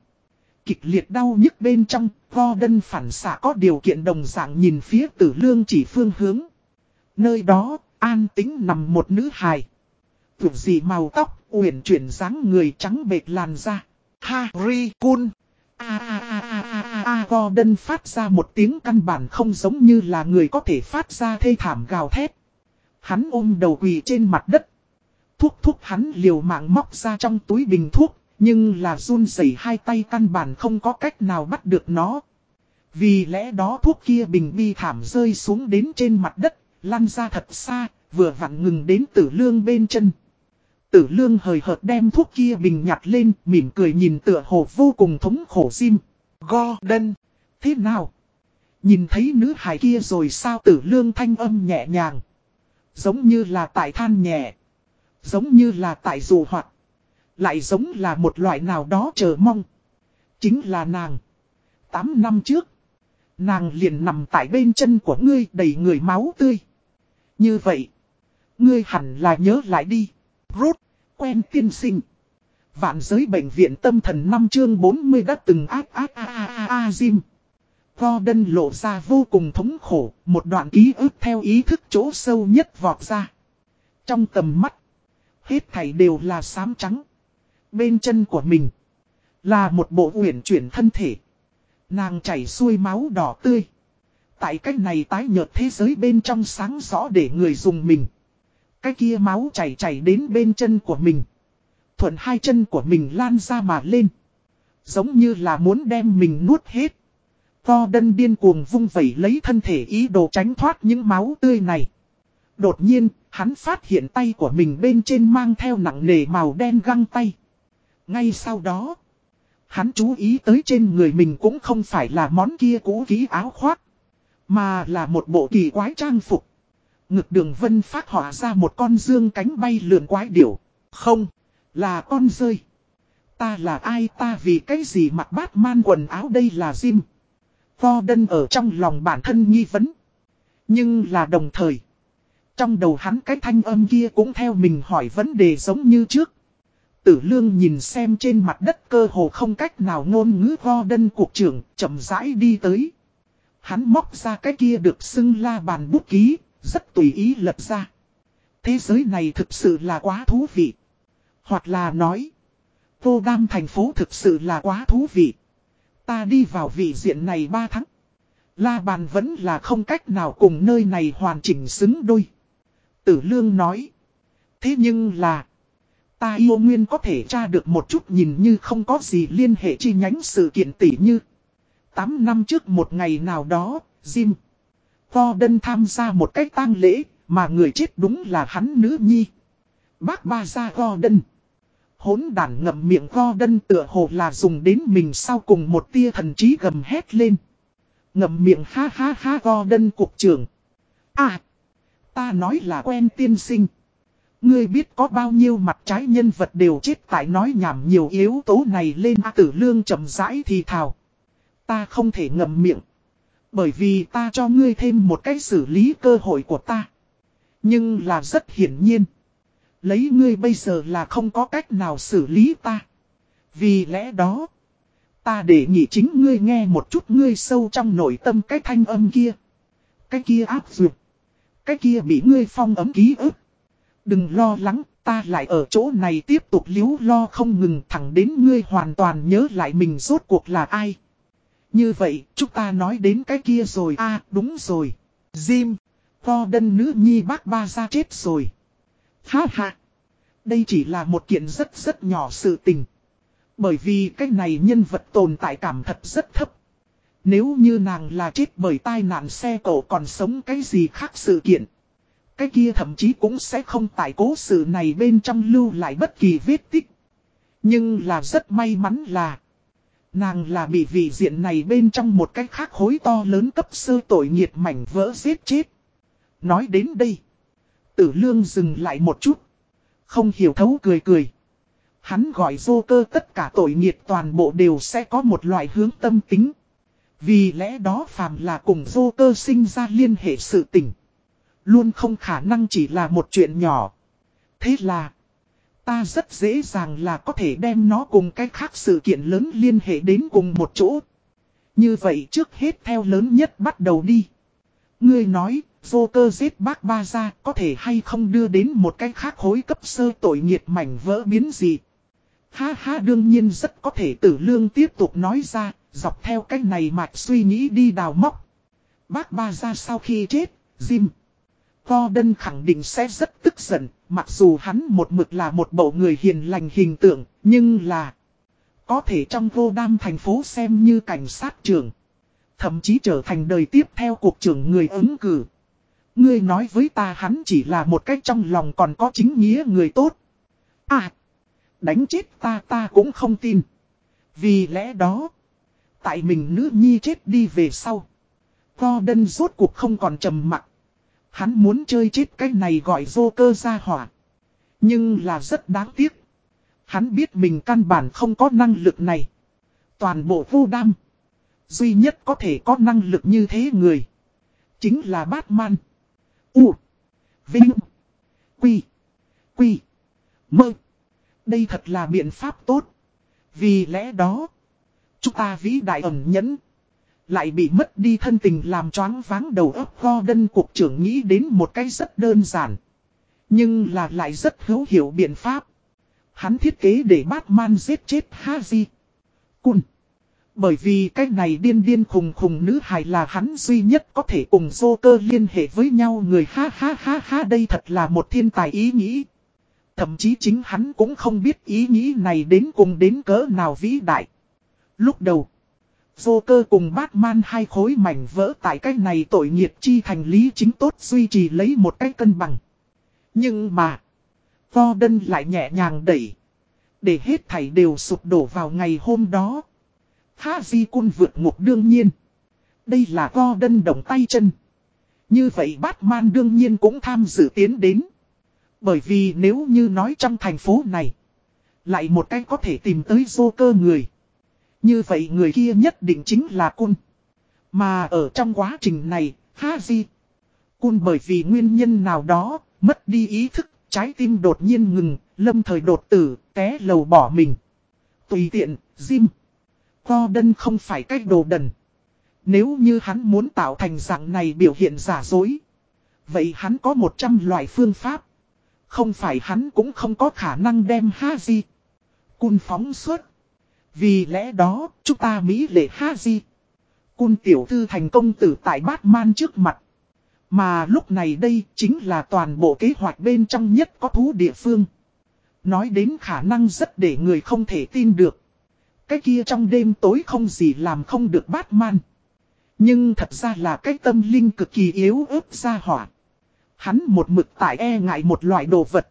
Kịch liệt đau nhức bên trong, vo đân phản xạ có điều kiện đồng dạng nhìn phía tử lương chỉ phương hướng. Nơi đó, an tính nằm một nữ hài. Tưởng gì màu tóc, uyển chuyển dáng người trắng bệt làn da. Harry Kun. A a a a a a phát ra một tiếng căn bản không giống như là người có thể phát ra thê thảm gào thét. Hắn ôm đầu quỳ trên mặt đất. Thuốc thuốc hắn liều mạng móc ra trong túi bình thuốc, nhưng là run rẩy hai tay căn bản không có cách nào bắt được nó. Vì lẽ đó thuốc kia bình bi thảm rơi xuống đến trên mặt đất, lăn ra thật xa, vừa vặn ngừng đến tử lương bên chân. Tử lương hời hợt đem thuốc kia bình nhặt lên, mỉm cười nhìn tựa hồ vô cùng thống khổ sim. Gordon, thế nào? Nhìn thấy nữ hài kia rồi sao tử lương thanh âm nhẹ nhàng. Giống như là tại than nhẹ. Giống như là tại dù hoạt. Lại giống là một loại nào đó chờ mong. Chính là nàng. 8 năm trước. Nàng liền nằm tại bên chân của ngươi đầy người máu tươi. Như vậy. Ngươi hẳn là nhớ lại đi. Rốt, quen tiên sinh. Vạn giới bệnh viện tâm thần năm chương 40 đã từng ác ác a a a a Jim. Gordon lộ ra vô cùng thống khổ, một đoạn ký ức theo ý thức chỗ sâu nhất vọt ra. Trong tầm mắt, hết thảy đều là xám trắng. Bên chân của mình, là một bộ uyển chuyển thân thể. Nàng chảy xuôi máu đỏ tươi. Tại cách này tái nhợt thế giới bên trong sáng rõ để người dùng mình. Cái kia máu chảy chảy đến bên chân của mình. Thuận hai chân của mình lan ra mà lên. Giống như là muốn đem mình nuốt hết. To đân điên cuồng vung vẩy lấy thân thể ý đồ tránh thoát những máu tươi này. Đột nhiên, hắn phát hiện tay của mình bên trên mang theo nặng nề màu đen găng tay. Ngay sau đó, hắn chú ý tới trên người mình cũng không phải là món kia cũ ký áo khoác, mà là một bộ kỳ quái trang phục. Ngực đường vân phát họa ra một con dương cánh bay lượn quái điểu. Không, là con rơi. Ta là ai ta vì cái gì mặc bát man quần áo đây là Jim. Vo đân ở trong lòng bản thân nghi vấn. Nhưng là đồng thời. Trong đầu hắn cái thanh âm kia cũng theo mình hỏi vấn đề giống như trước. Tử lương nhìn xem trên mặt đất cơ hồ không cách nào ngôn ngữ vo đân cuộc trưởng chậm rãi đi tới. Hắn móc ra cái kia được xưng la bàn bút ký, rất tùy ý lật ra. Thế giới này thực sự là quá thú vị. Hoặc là nói, vô đam thành phố thực sự là quá thú vị. Ta đi vào vị diện này 3 tháng. La bàn vẫn là không cách nào cùng nơi này hoàn chỉnh xứng đôi. Tử lương nói. Thế nhưng là. Ta yêu nguyên có thể tra được một chút nhìn như không có gì liên hệ chi nhánh sự kiện tỷ như. 8 năm trước một ngày nào đó, Jim. Gordon tham gia một cách tang lễ, mà người chết đúng là hắn nữ nhi. Bác ba ra Gordon. Hốn đàn ngậm miệng Gordon tựa hồ là dùng đến mình sau cùng một tia thần trí gầm hét lên. Ngậm miệng ha ha ha Gordon cục trưởng. À, ta nói là quen tiên sinh. Ngươi biết có bao nhiêu mặt trái nhân vật đều chết tại nói nhảm nhiều yếu tố này lên A tử lương chậm rãi thì thào. Ta không thể ngậm miệng. Bởi vì ta cho ngươi thêm một cách xử lý cơ hội của ta. Nhưng là rất hiển nhiên. Lấy ngươi bây giờ là không có cách nào xử lý ta. Vì lẽ đó. Ta để nghị chính ngươi nghe một chút ngươi sâu trong nội tâm cái thanh âm kia. Cái kia áp duyệt. Cái kia bị ngươi phong ấm ký ức. Đừng lo lắng, ta lại ở chỗ này tiếp tục liếu lo không ngừng thẳng đến ngươi hoàn toàn nhớ lại mình rốt cuộc là ai. Như vậy, chúng ta nói đến cái kia rồi a đúng rồi. Jim, Gordon nữ nhi bác ba ra chết rồi. Ha ha. Đây chỉ là một kiện rất rất nhỏ sự tình. Bởi vì cái này nhân vật tồn tại cảm thật rất thấp. Nếu như nàng là chết bởi tai nạn xe cổ còn sống cái gì khác sự kiện. Cái kia thậm chí cũng sẽ không tại cố sự này bên trong lưu lại bất kỳ vết tích. Nhưng là rất may mắn là. Nàng là bị vị diện này bên trong một cái khác hối to lớn cấp sơ tội nghiệt mảnh vỡ giết chết. Nói đến đây. Tử lương dừng lại một chút. Không hiểu thấu cười cười. Hắn gọi vô cơ tất cả tội nghiệt toàn bộ đều sẽ có một loại hướng tâm tính. Vì lẽ đó phàm là cùng vô cơ sinh ra liên hệ sự tình. Luôn không khả năng chỉ là một chuyện nhỏ. Thế là, ta rất dễ dàng là có thể đem nó cùng cái khác sự kiện lớn liên hệ đến cùng một chỗ. Như vậy trước hết theo lớn nhất bắt đầu đi. Ngươi nói, vô cơ giết bác ba ra có thể hay không đưa đến một cái khác hối cấp sơ tội nghiệt mảnh vỡ biến gì. Ha ha đương nhiên rất có thể tử lương tiếp tục nói ra, dọc theo cách này mạch suy nghĩ đi đào móc. Bác ba ra sau khi chết, Jim. Gordon khẳng định sẽ rất tức giận, mặc dù hắn một mực là một bộ người hiền lành hình tượng, nhưng là... Có thể trong vô đam thành phố xem như cảnh sát trưởng. Thậm chí trở thành đời tiếp theo cuộc trưởng người ứng cử. Ngươi nói với ta hắn chỉ là một cách trong lòng còn có chính nghĩa người tốt. À, đánh chết ta ta cũng không tin. Vì lẽ đó, tại mình nữ nhi chết đi về sau. Gordon rốt cuộc không còn trầm mặc. Hắn muốn chơi chết cái này gọi vô cơ ra hỏa. Nhưng là rất đáng tiếc. Hắn biết mình căn bản không có năng lực này. Toàn bộ vô đam. Duy nhất có thể có năng lực như thế người. Chính là Batman. U. Vinh. Quy. Quy. Mơ. Đây thật là biện pháp tốt. Vì lẽ đó. Chúng ta vĩ đại ẩn nhẫn. Lại bị mất đi thân tình làm choáng váng đầu óc đân cục trưởng nghĩ đến một cái rất đơn giản. Nhưng là lại rất hữu hiệu biện pháp. Hắn thiết kế để Batman giết chết Haji. Cun. Bởi vì cái này điên điên khùng khùng nữ hài là hắn duy nhất có thể cùng Joker liên hệ với nhau người ha ha ha ha, đây thật là một thiên tài ý nghĩ. Thậm chí chính hắn cũng không biết ý nghĩ này đến cùng đến cỡ nào vĩ đại. Lúc đầu, Joker cùng Batman hai khối mảnh vỡ tại cái này tội nghiệp chi thành lý chính tốt duy trì lấy một cái cân bằng. Nhưng mà, Gordon lại nhẹ nhàng đẩy. Để hết thảy đều sụp đổ vào ngày hôm đó. Haji Kun vượt ngục đương nhiên. Đây là Gordon động tay chân. Như vậy Batman đương nhiên cũng tham dự tiến đến. Bởi vì nếu như nói trong thành phố này. Lại một cách có thể tìm tới Joker người. Như vậy người kia nhất định chính là Kun. Mà ở trong quá trình này, Haji Kun bởi vì nguyên nhân nào đó, mất đi ý thức, trái tim đột nhiên ngừng, lâm thời đột tử, té lầu bỏ mình. Tùy tiện, Jim. Gordon không phải cách đồ đần. Nếu như hắn muốn tạo thành dạng này biểu hiện giả dối. Vậy hắn có 100 loại phương pháp. Không phải hắn cũng không có khả năng đem Haji. Cun phóng suốt. Vì lẽ đó, chúng ta Mỹ lệ Haji. Cun tiểu thư thành công tử tại Batman trước mặt. Mà lúc này đây chính là toàn bộ kế hoạch bên trong nhất có thú địa phương. Nói đến khả năng rất để người không thể tin được. Cái kia trong đêm tối không gì làm không được Batman. Nhưng thật ra là cái tâm linh cực kỳ yếu ớt ra hỏa. Hắn một mực tại e ngại một loại đồ vật.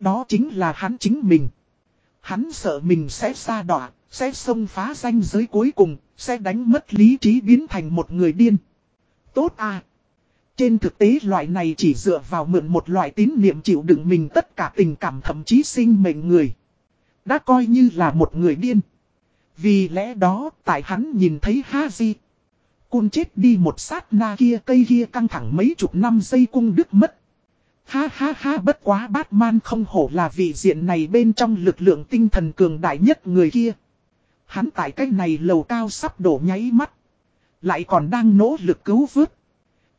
Đó chính là hắn chính mình. Hắn sợ mình sẽ xa đọa, sẽ xông phá danh giới cuối cùng, sẽ đánh mất lý trí biến thành một người điên. Tốt à! Trên thực tế loại này chỉ dựa vào mượn một loại tín niệm chịu đựng mình tất cả tình cảm thậm chí sinh mệnh người. Đã coi như là một người điên. Vì lẽ đó, tại hắn nhìn thấy Haji. Cun chết đi một sát na kia cây kia căng thẳng mấy chục năm giây cung đứt mất. Ha ha ha, bất quá Batman không hổ là vị diện này bên trong lực lượng tinh thần cường đại nhất người kia. Hắn tại cái này lầu cao sắp đổ nháy mắt. Lại còn đang nỗ lực cứu vớt.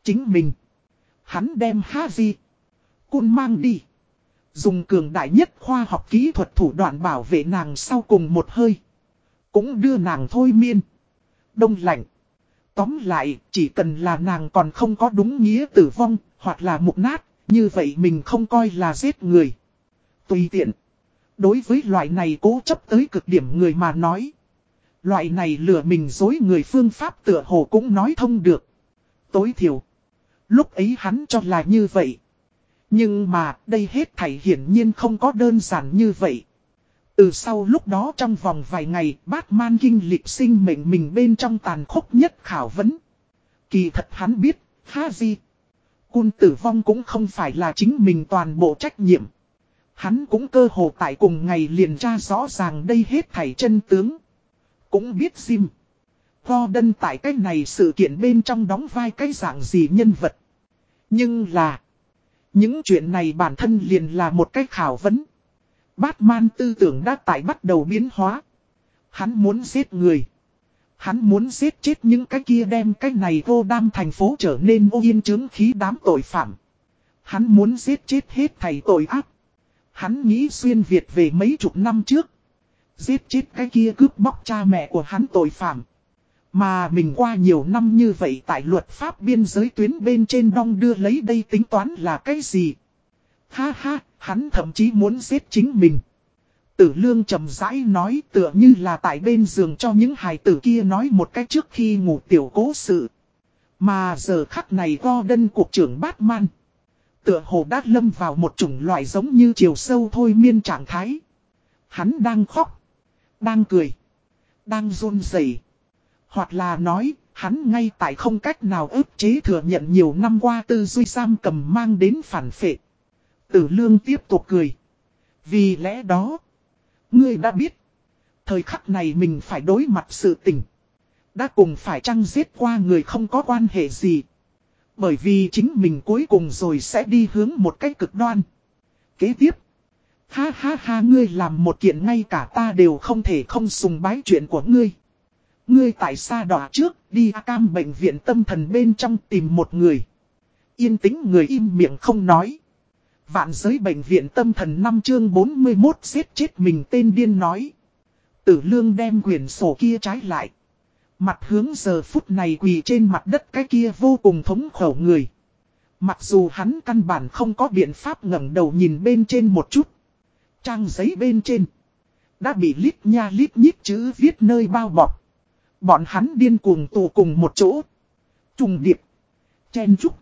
Chính mình. Hắn đem Haji. Cun mang đi. Dùng cường đại nhất khoa học kỹ thuật thủ đoạn bảo vệ nàng sau cùng một hơi. Cũng đưa nàng thôi miên. Đông lạnh. Tóm lại, chỉ cần là nàng còn không có đúng nghĩa tử vong, hoặc là mục nát, như vậy mình không coi là giết người. Tùy tiện. Đối với loại này cố chấp tới cực điểm người mà nói. Loại này lừa mình dối người phương pháp tựa hồ cũng nói thông được. Tối thiểu. Lúc ấy hắn cho là như vậy. Nhưng mà đây hết thảy hiển nhiên không có đơn giản như vậy. Từ sau lúc đó trong vòng vài ngày, Batman kinh lịch sinh mệnh mình bên trong tàn khốc nhất khảo vấn. Kỳ thật hắn biết, Haji. Cun tử vong cũng không phải là chính mình toàn bộ trách nhiệm. Hắn cũng cơ hồ tại cùng ngày liền tra rõ ràng đây hết thảy chân tướng. Cũng biết Jim. Gordon tại cái này sự kiện bên trong đóng vai cái dạng gì nhân vật. Nhưng là. Những chuyện này bản thân liền là một cái khảo vấn. Batman tư tưởng đã tại bắt đầu biến hóa. Hắn muốn giết người. Hắn muốn giết chết những cái kia đem cái này vô đam thành phố trở nên ô yên chứng khí đám tội phạm. Hắn muốn giết chết hết thầy tội ác. Hắn nghĩ xuyên Việt về mấy chục năm trước. Giết chết cái kia cướp bóc cha mẹ của hắn tội phạm. Mà mình qua nhiều năm như vậy tại luật pháp biên giới tuyến bên trên đong đưa lấy đây tính toán là cái gì? Ha ha, hắn thậm chí muốn giết chính mình. Tử lương trầm rãi nói tựa như là tại bên giường cho những hài tử kia nói một cách trước khi ngủ tiểu cố sự. Mà giờ khắc này Gordon cuộc trưởng Batman. Tựa hồ đã lâm vào một chủng loại giống như chiều sâu thôi miên trạng thái. Hắn đang khóc. Đang cười. Đang run rẩy Hoặc là nói, hắn ngay tại không cách nào ức chế thừa nhận nhiều năm qua tư duy giam cầm mang đến phản phệ. Tử lương tiếp tục cười. Vì lẽ đó, ngươi đã biết. Thời khắc này mình phải đối mặt sự tình. Đã cùng phải chăng giết qua người không có quan hệ gì. Bởi vì chính mình cuối cùng rồi sẽ đi hướng một cách cực đoan. Kế tiếp. Ha ha ha ngươi làm một kiện ngay cả ta đều không thể không sùng bái chuyện của ngươi. Ngươi tại xa đỏ trước đi cam bệnh viện tâm thần bên trong tìm một người. Yên tĩnh người im miệng không nói. Vạn giới bệnh viện tâm thần năm chương 41 giết chết mình tên điên nói. Tử lương đem quyển sổ kia trái lại. Mặt hướng giờ phút này quỳ trên mặt đất cái kia vô cùng thống khổ người. Mặc dù hắn căn bản không có biện pháp ngẩng đầu nhìn bên trên một chút. Trang giấy bên trên. Đã bị lít nha lít nhít chữ viết nơi bao bọc. Bọn hắn điên cuồng tù cùng một chỗ. Trùng điệp. Chen trúc.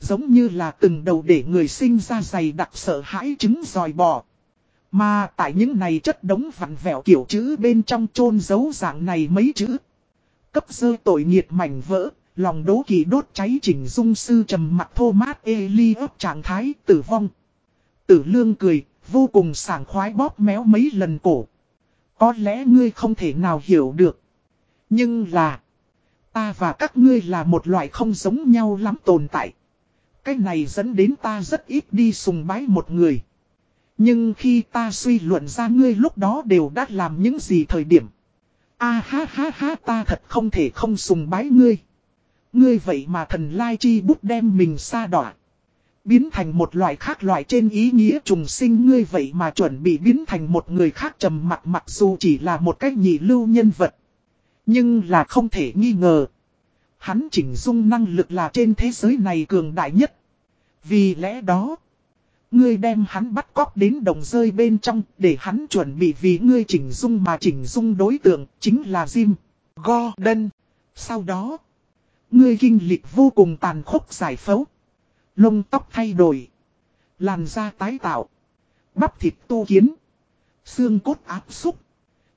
Giống như là từng đầu để người sinh ra dày đặc sợ hãi trứng dòi bò. Mà tại những này chất đống vặn vẹo kiểu chữ bên trong chôn dấu dạng này mấy chữ. Cấp dơ tội nghiệt mảnh vỡ, lòng đố kỳ đốt cháy chỉnh dung sư trầm mặt thô mát ê ly ấp trạng thái tử vong. Tử lương cười, vô cùng sảng khoái bóp méo mấy lần cổ. Có lẽ ngươi không thể nào hiểu được. Nhưng là, ta và các ngươi là một loại không giống nhau lắm tồn tại. Cái này dẫn đến ta rất ít đi sùng bái một người. Nhưng khi ta suy luận ra ngươi lúc đó đều đã làm những gì thời điểm. A ha ha ha, ta thật không thể không sùng bái ngươi. Ngươi vậy mà thần lai chi bút đem mình xa đỏ. Biến thành một loại khác loại trên ý nghĩa trùng sinh, ngươi vậy mà chuẩn bị biến thành một người khác trầm mặt mặc dù chỉ là một cách nhị lưu nhân vật. Nhưng là không thể nghi ngờ. Hắn chỉnh dung năng lực là trên thế giới này cường đại nhất. Vì lẽ đó, ngươi đem hắn bắt cóc đến đồng rơi bên trong để hắn chuẩn bị vì ngươi chỉnh dung mà chỉnh dung đối tượng chính là Jim Gordon. Sau đó, ngươi kinh lịch vô cùng tàn khốc giải phẫu. Lông tóc thay đổi, làn da tái tạo, bắp thịt tu kiến, xương cốt áp xúc.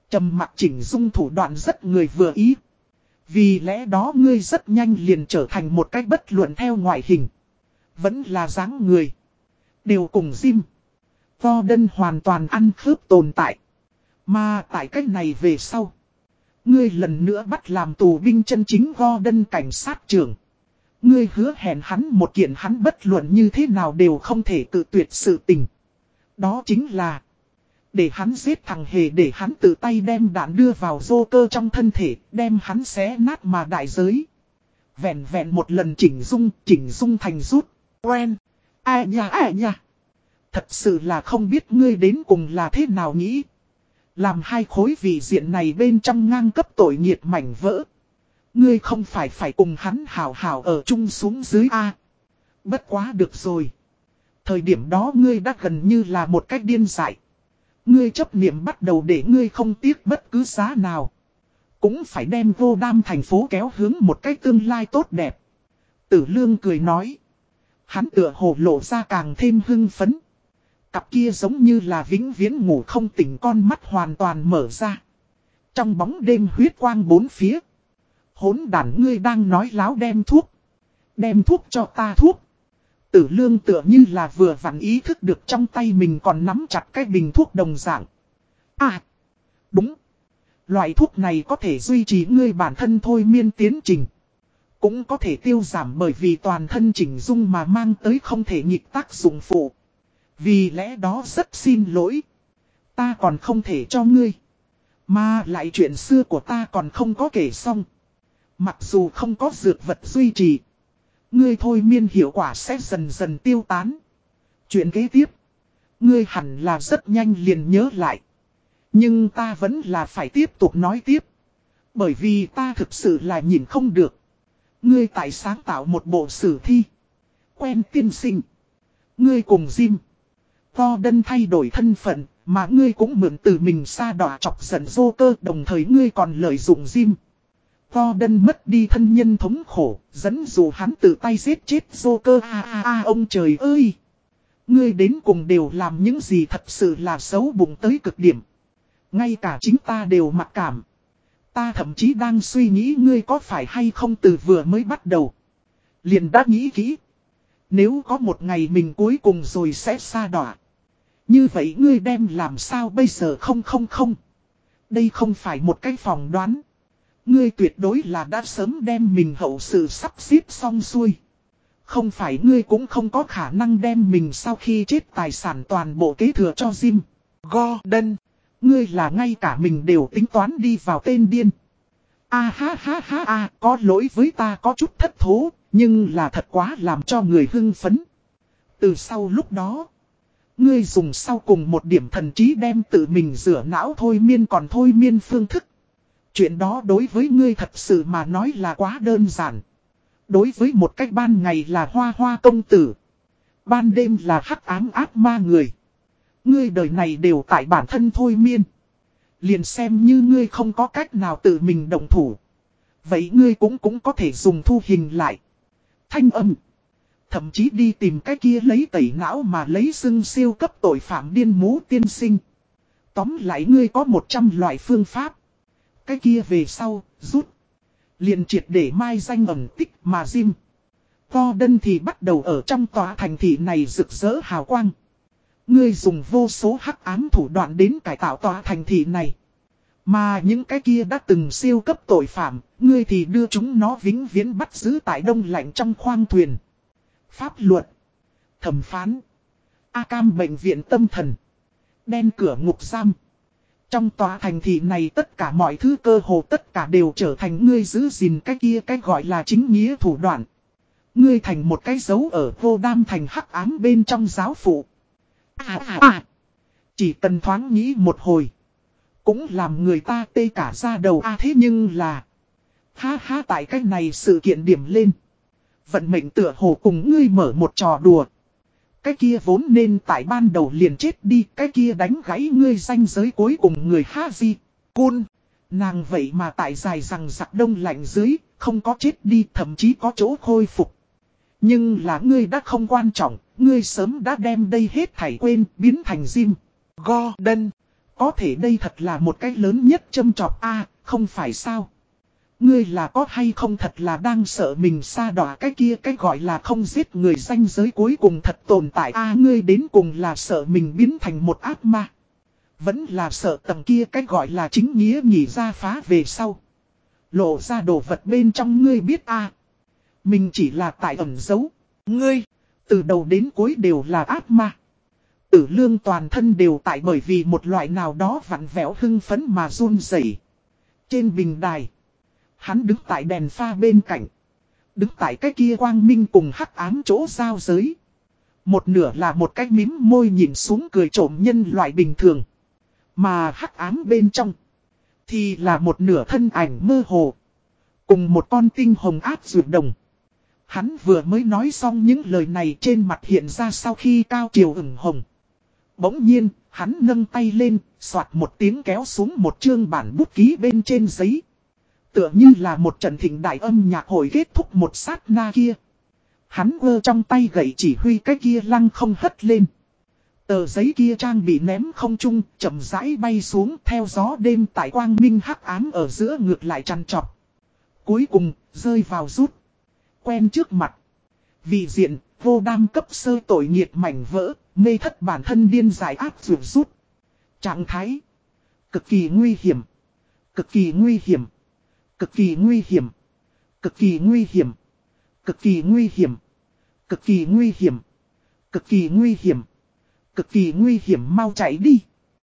Trầm mặt chỉnh dung thủ đoạn rất người vừa ý. Vì lẽ đó ngươi rất nhanh liền trở thành một cách bất luận theo ngoại hình. Vẫn là dáng người. Đều cùng Jim. Vo đân hoàn toàn ăn khớp tồn tại. Mà tại cách này về sau. Ngươi lần nữa bắt làm tù binh chân chính vo cảnh sát trưởng. Ngươi hứa hẹn hắn một kiện hắn bất luận như thế nào đều không thể tự tuyệt sự tình. Đó chính là. Để hắn giết thằng hề để hắn tự tay đem đạn đưa vào dô cơ trong thân thể, đem hắn xé nát mà đại giới. Vẹn vẹn một lần chỉnh dung, chỉnh dung thành rút. Quen. À nha à nha. Thật sự là không biết ngươi đến cùng là thế nào nghĩ. Làm hai khối vị diện này bên trong ngang cấp tội nghiệt mảnh vỡ. Ngươi không phải phải cùng hắn hào hào ở chung xuống dưới A. Bất quá được rồi. Thời điểm đó ngươi đã gần như là một cách điên dại. Ngươi chấp niệm bắt đầu để ngươi không tiếc bất cứ giá nào. Cũng phải đem vô đam thành phố kéo hướng một cái tương lai tốt đẹp. Tử lương cười nói. Hắn tựa hồ lộ ra càng thêm hưng phấn. Cặp kia giống như là vĩnh viễn ngủ không tỉnh con mắt hoàn toàn mở ra. Trong bóng đêm huyết quang bốn phía. Hốn đàn ngươi đang nói láo đem thuốc. Đem thuốc cho ta thuốc. Tử lương tựa như là vừa vặn ý thức được trong tay mình còn nắm chặt cái bình thuốc đồng dạng. À, đúng. Loại thuốc này có thể duy trì ngươi bản thân thôi miên tiến trình. Cũng có thể tiêu giảm bởi vì toàn thân chỉnh dung mà mang tới không thể nghịch tác dụng phụ. Vì lẽ đó rất xin lỗi. Ta còn không thể cho ngươi. Mà lại chuyện xưa của ta còn không có kể xong. Mặc dù không có dược vật duy trì. Ngươi thôi miên hiệu quả sẽ dần dần tiêu tán. Chuyện kế tiếp. Ngươi hẳn là rất nhanh liền nhớ lại. Nhưng ta vẫn là phải tiếp tục nói tiếp. Bởi vì ta thực sự là nhìn không được. Ngươi tại sáng tạo một bộ sử thi. Quen tiên sinh. Ngươi cùng Jim. to đân thay đổi thân phận, mà ngươi cũng mượn từ mình xa đỏ chọc giận vô cơ đồng thời ngươi còn lợi dụng Jim. Vo đân mất đi thân nhân thống khổ, dẫn dù hắn tự tay giết chết Joker cơ a a a ông trời ơi. Ngươi đến cùng đều làm những gì thật sự là xấu bụng tới cực điểm. Ngay cả chính ta đều mặc cảm. Ta thậm chí đang suy nghĩ ngươi có phải hay không từ vừa mới bắt đầu. Liền đã nghĩ kỹ. Nếu có một ngày mình cuối cùng rồi sẽ xa đọa. Như vậy ngươi đem làm sao bây giờ không không không. Đây không phải một cái phỏng đoán. Ngươi tuyệt đối là đã sớm đem mình hậu sự sắp xếp xong xuôi. Không phải ngươi cũng không có khả năng đem mình sau khi chết tài sản toàn bộ kế thừa cho Jim. Gordon, ngươi là ngay cả mình đều tính toán đi vào tên điên. A ha ha ha a, có lỗi với ta có chút thất thố, nhưng là thật quá làm cho người hưng phấn. Từ sau lúc đó, ngươi dùng sau cùng một điểm thần trí đem tự mình rửa não thôi miên còn thôi miên phương thức. Chuyện đó đối với ngươi thật sự mà nói là quá đơn giản. Đối với một cách ban ngày là hoa hoa công tử. Ban đêm là hắc ám ác ma người. Ngươi đời này đều tại bản thân thôi miên. Liền xem như ngươi không có cách nào tự mình động thủ. Vậy ngươi cũng cũng có thể dùng thu hình lại. Thanh âm. Thậm chí đi tìm cái kia lấy tẩy não mà lấy xưng siêu cấp tội phạm điên mú tiên sinh. Tóm lại ngươi có 100 loại phương pháp. Cái kia về sau, rút. Liền triệt để mai danh ẩn tích mà Jim. đân thì bắt đầu ở trong tòa thành thị này rực rỡ hào quang. Ngươi dùng vô số hắc ám thủ đoạn đến cải tạo tòa thành thị này. Mà những cái kia đã từng siêu cấp tội phạm, ngươi thì đưa chúng nó vĩnh viễn bắt giữ tại đông lạnh trong khoang thuyền. Pháp luật, thẩm phán, A cam bệnh viện tâm thần, đen cửa ngục giam. Trong tòa thành thị này tất cả mọi thứ cơ hồ tất cả đều trở thành ngươi giữ gìn cái kia cái gọi là chính nghĩa thủ đoạn. Ngươi thành một cái dấu ở vô đam thành hắc ám bên trong giáo phụ. À à à. Chỉ cần thoáng nghĩ một hồi. Cũng làm người ta tê cả ra đầu a à, thế nhưng là. Ha ha tại cái này sự kiện điểm lên. Vận mệnh tựa hồ cùng ngươi mở một trò đùa. Cái kia vốn nên tại ban đầu liền chết đi, cái kia đánh gãy ngươi danh giới cuối cùng người ha di, cun. Nàng vậy mà tại dài rằng giặc đông lạnh dưới, không có chết đi, thậm chí có chỗ khôi phục. Nhưng là ngươi đã không quan trọng, ngươi sớm đã đem đây hết thảy quên, biến thành Jim. Gordon. Có thể đây thật là một cái lớn nhất châm trọc a không phải sao. Ngươi là có hay không thật là đang sợ mình xa đỏ cái kia cái gọi là không giết người danh giới cuối cùng thật tồn tại a ngươi đến cùng là sợ mình biến thành một ác ma. Vẫn là sợ tầng kia cái gọi là chính nghĩa nhỉ ra phá về sau. Lộ ra đồ vật bên trong ngươi biết a Mình chỉ là tại ẩn giấu. Ngươi, từ đầu đến cuối đều là ác ma. Tử lương toàn thân đều tại bởi vì một loại nào đó vặn vẹo hưng phấn mà run rẩy. Trên bình đài. Hắn đứng tại đèn pha bên cạnh. Đứng tại cái kia quang minh cùng hắc ám chỗ giao giới. Một nửa là một cái mím môi nhìn xuống cười trộm nhân loại bình thường. Mà hắc ám bên trong. Thì là một nửa thân ảnh mơ hồ. Cùng một con tinh hồng áp dược đồng. Hắn vừa mới nói xong những lời này trên mặt hiện ra sau khi cao chiều ửng hồng. Bỗng nhiên, hắn nâng tay lên, soạt một tiếng kéo xuống một chương bản bút ký bên trên giấy. Tựa như là một trận thịnh đại âm nhạc hội kết thúc một sát na kia. Hắn vơ trong tay gậy chỉ huy cái kia lăng không hất lên. Tờ giấy kia trang bị ném không trung, chậm rãi bay xuống theo gió đêm tại quang minh hắc ám ở giữa ngược lại chăn trọc. Cuối cùng, rơi vào rút. Quen trước mặt. Vì diện, vô đam cấp sơ tội nghiệt mảnh vỡ, mê thất bản thân điên giải áp rượu rút. Trạng thái. Cực kỳ nguy hiểm. Cực kỳ nguy hiểm. Cực kỳ nguy hiểm. Cực kỳ nguy hiểm. Cực kỳ nguy hiểm. Cực kỳ nguy hiểm. Cực kỳ nguy hiểm. Cực kỳ nguy hiểm, mau chạy đi.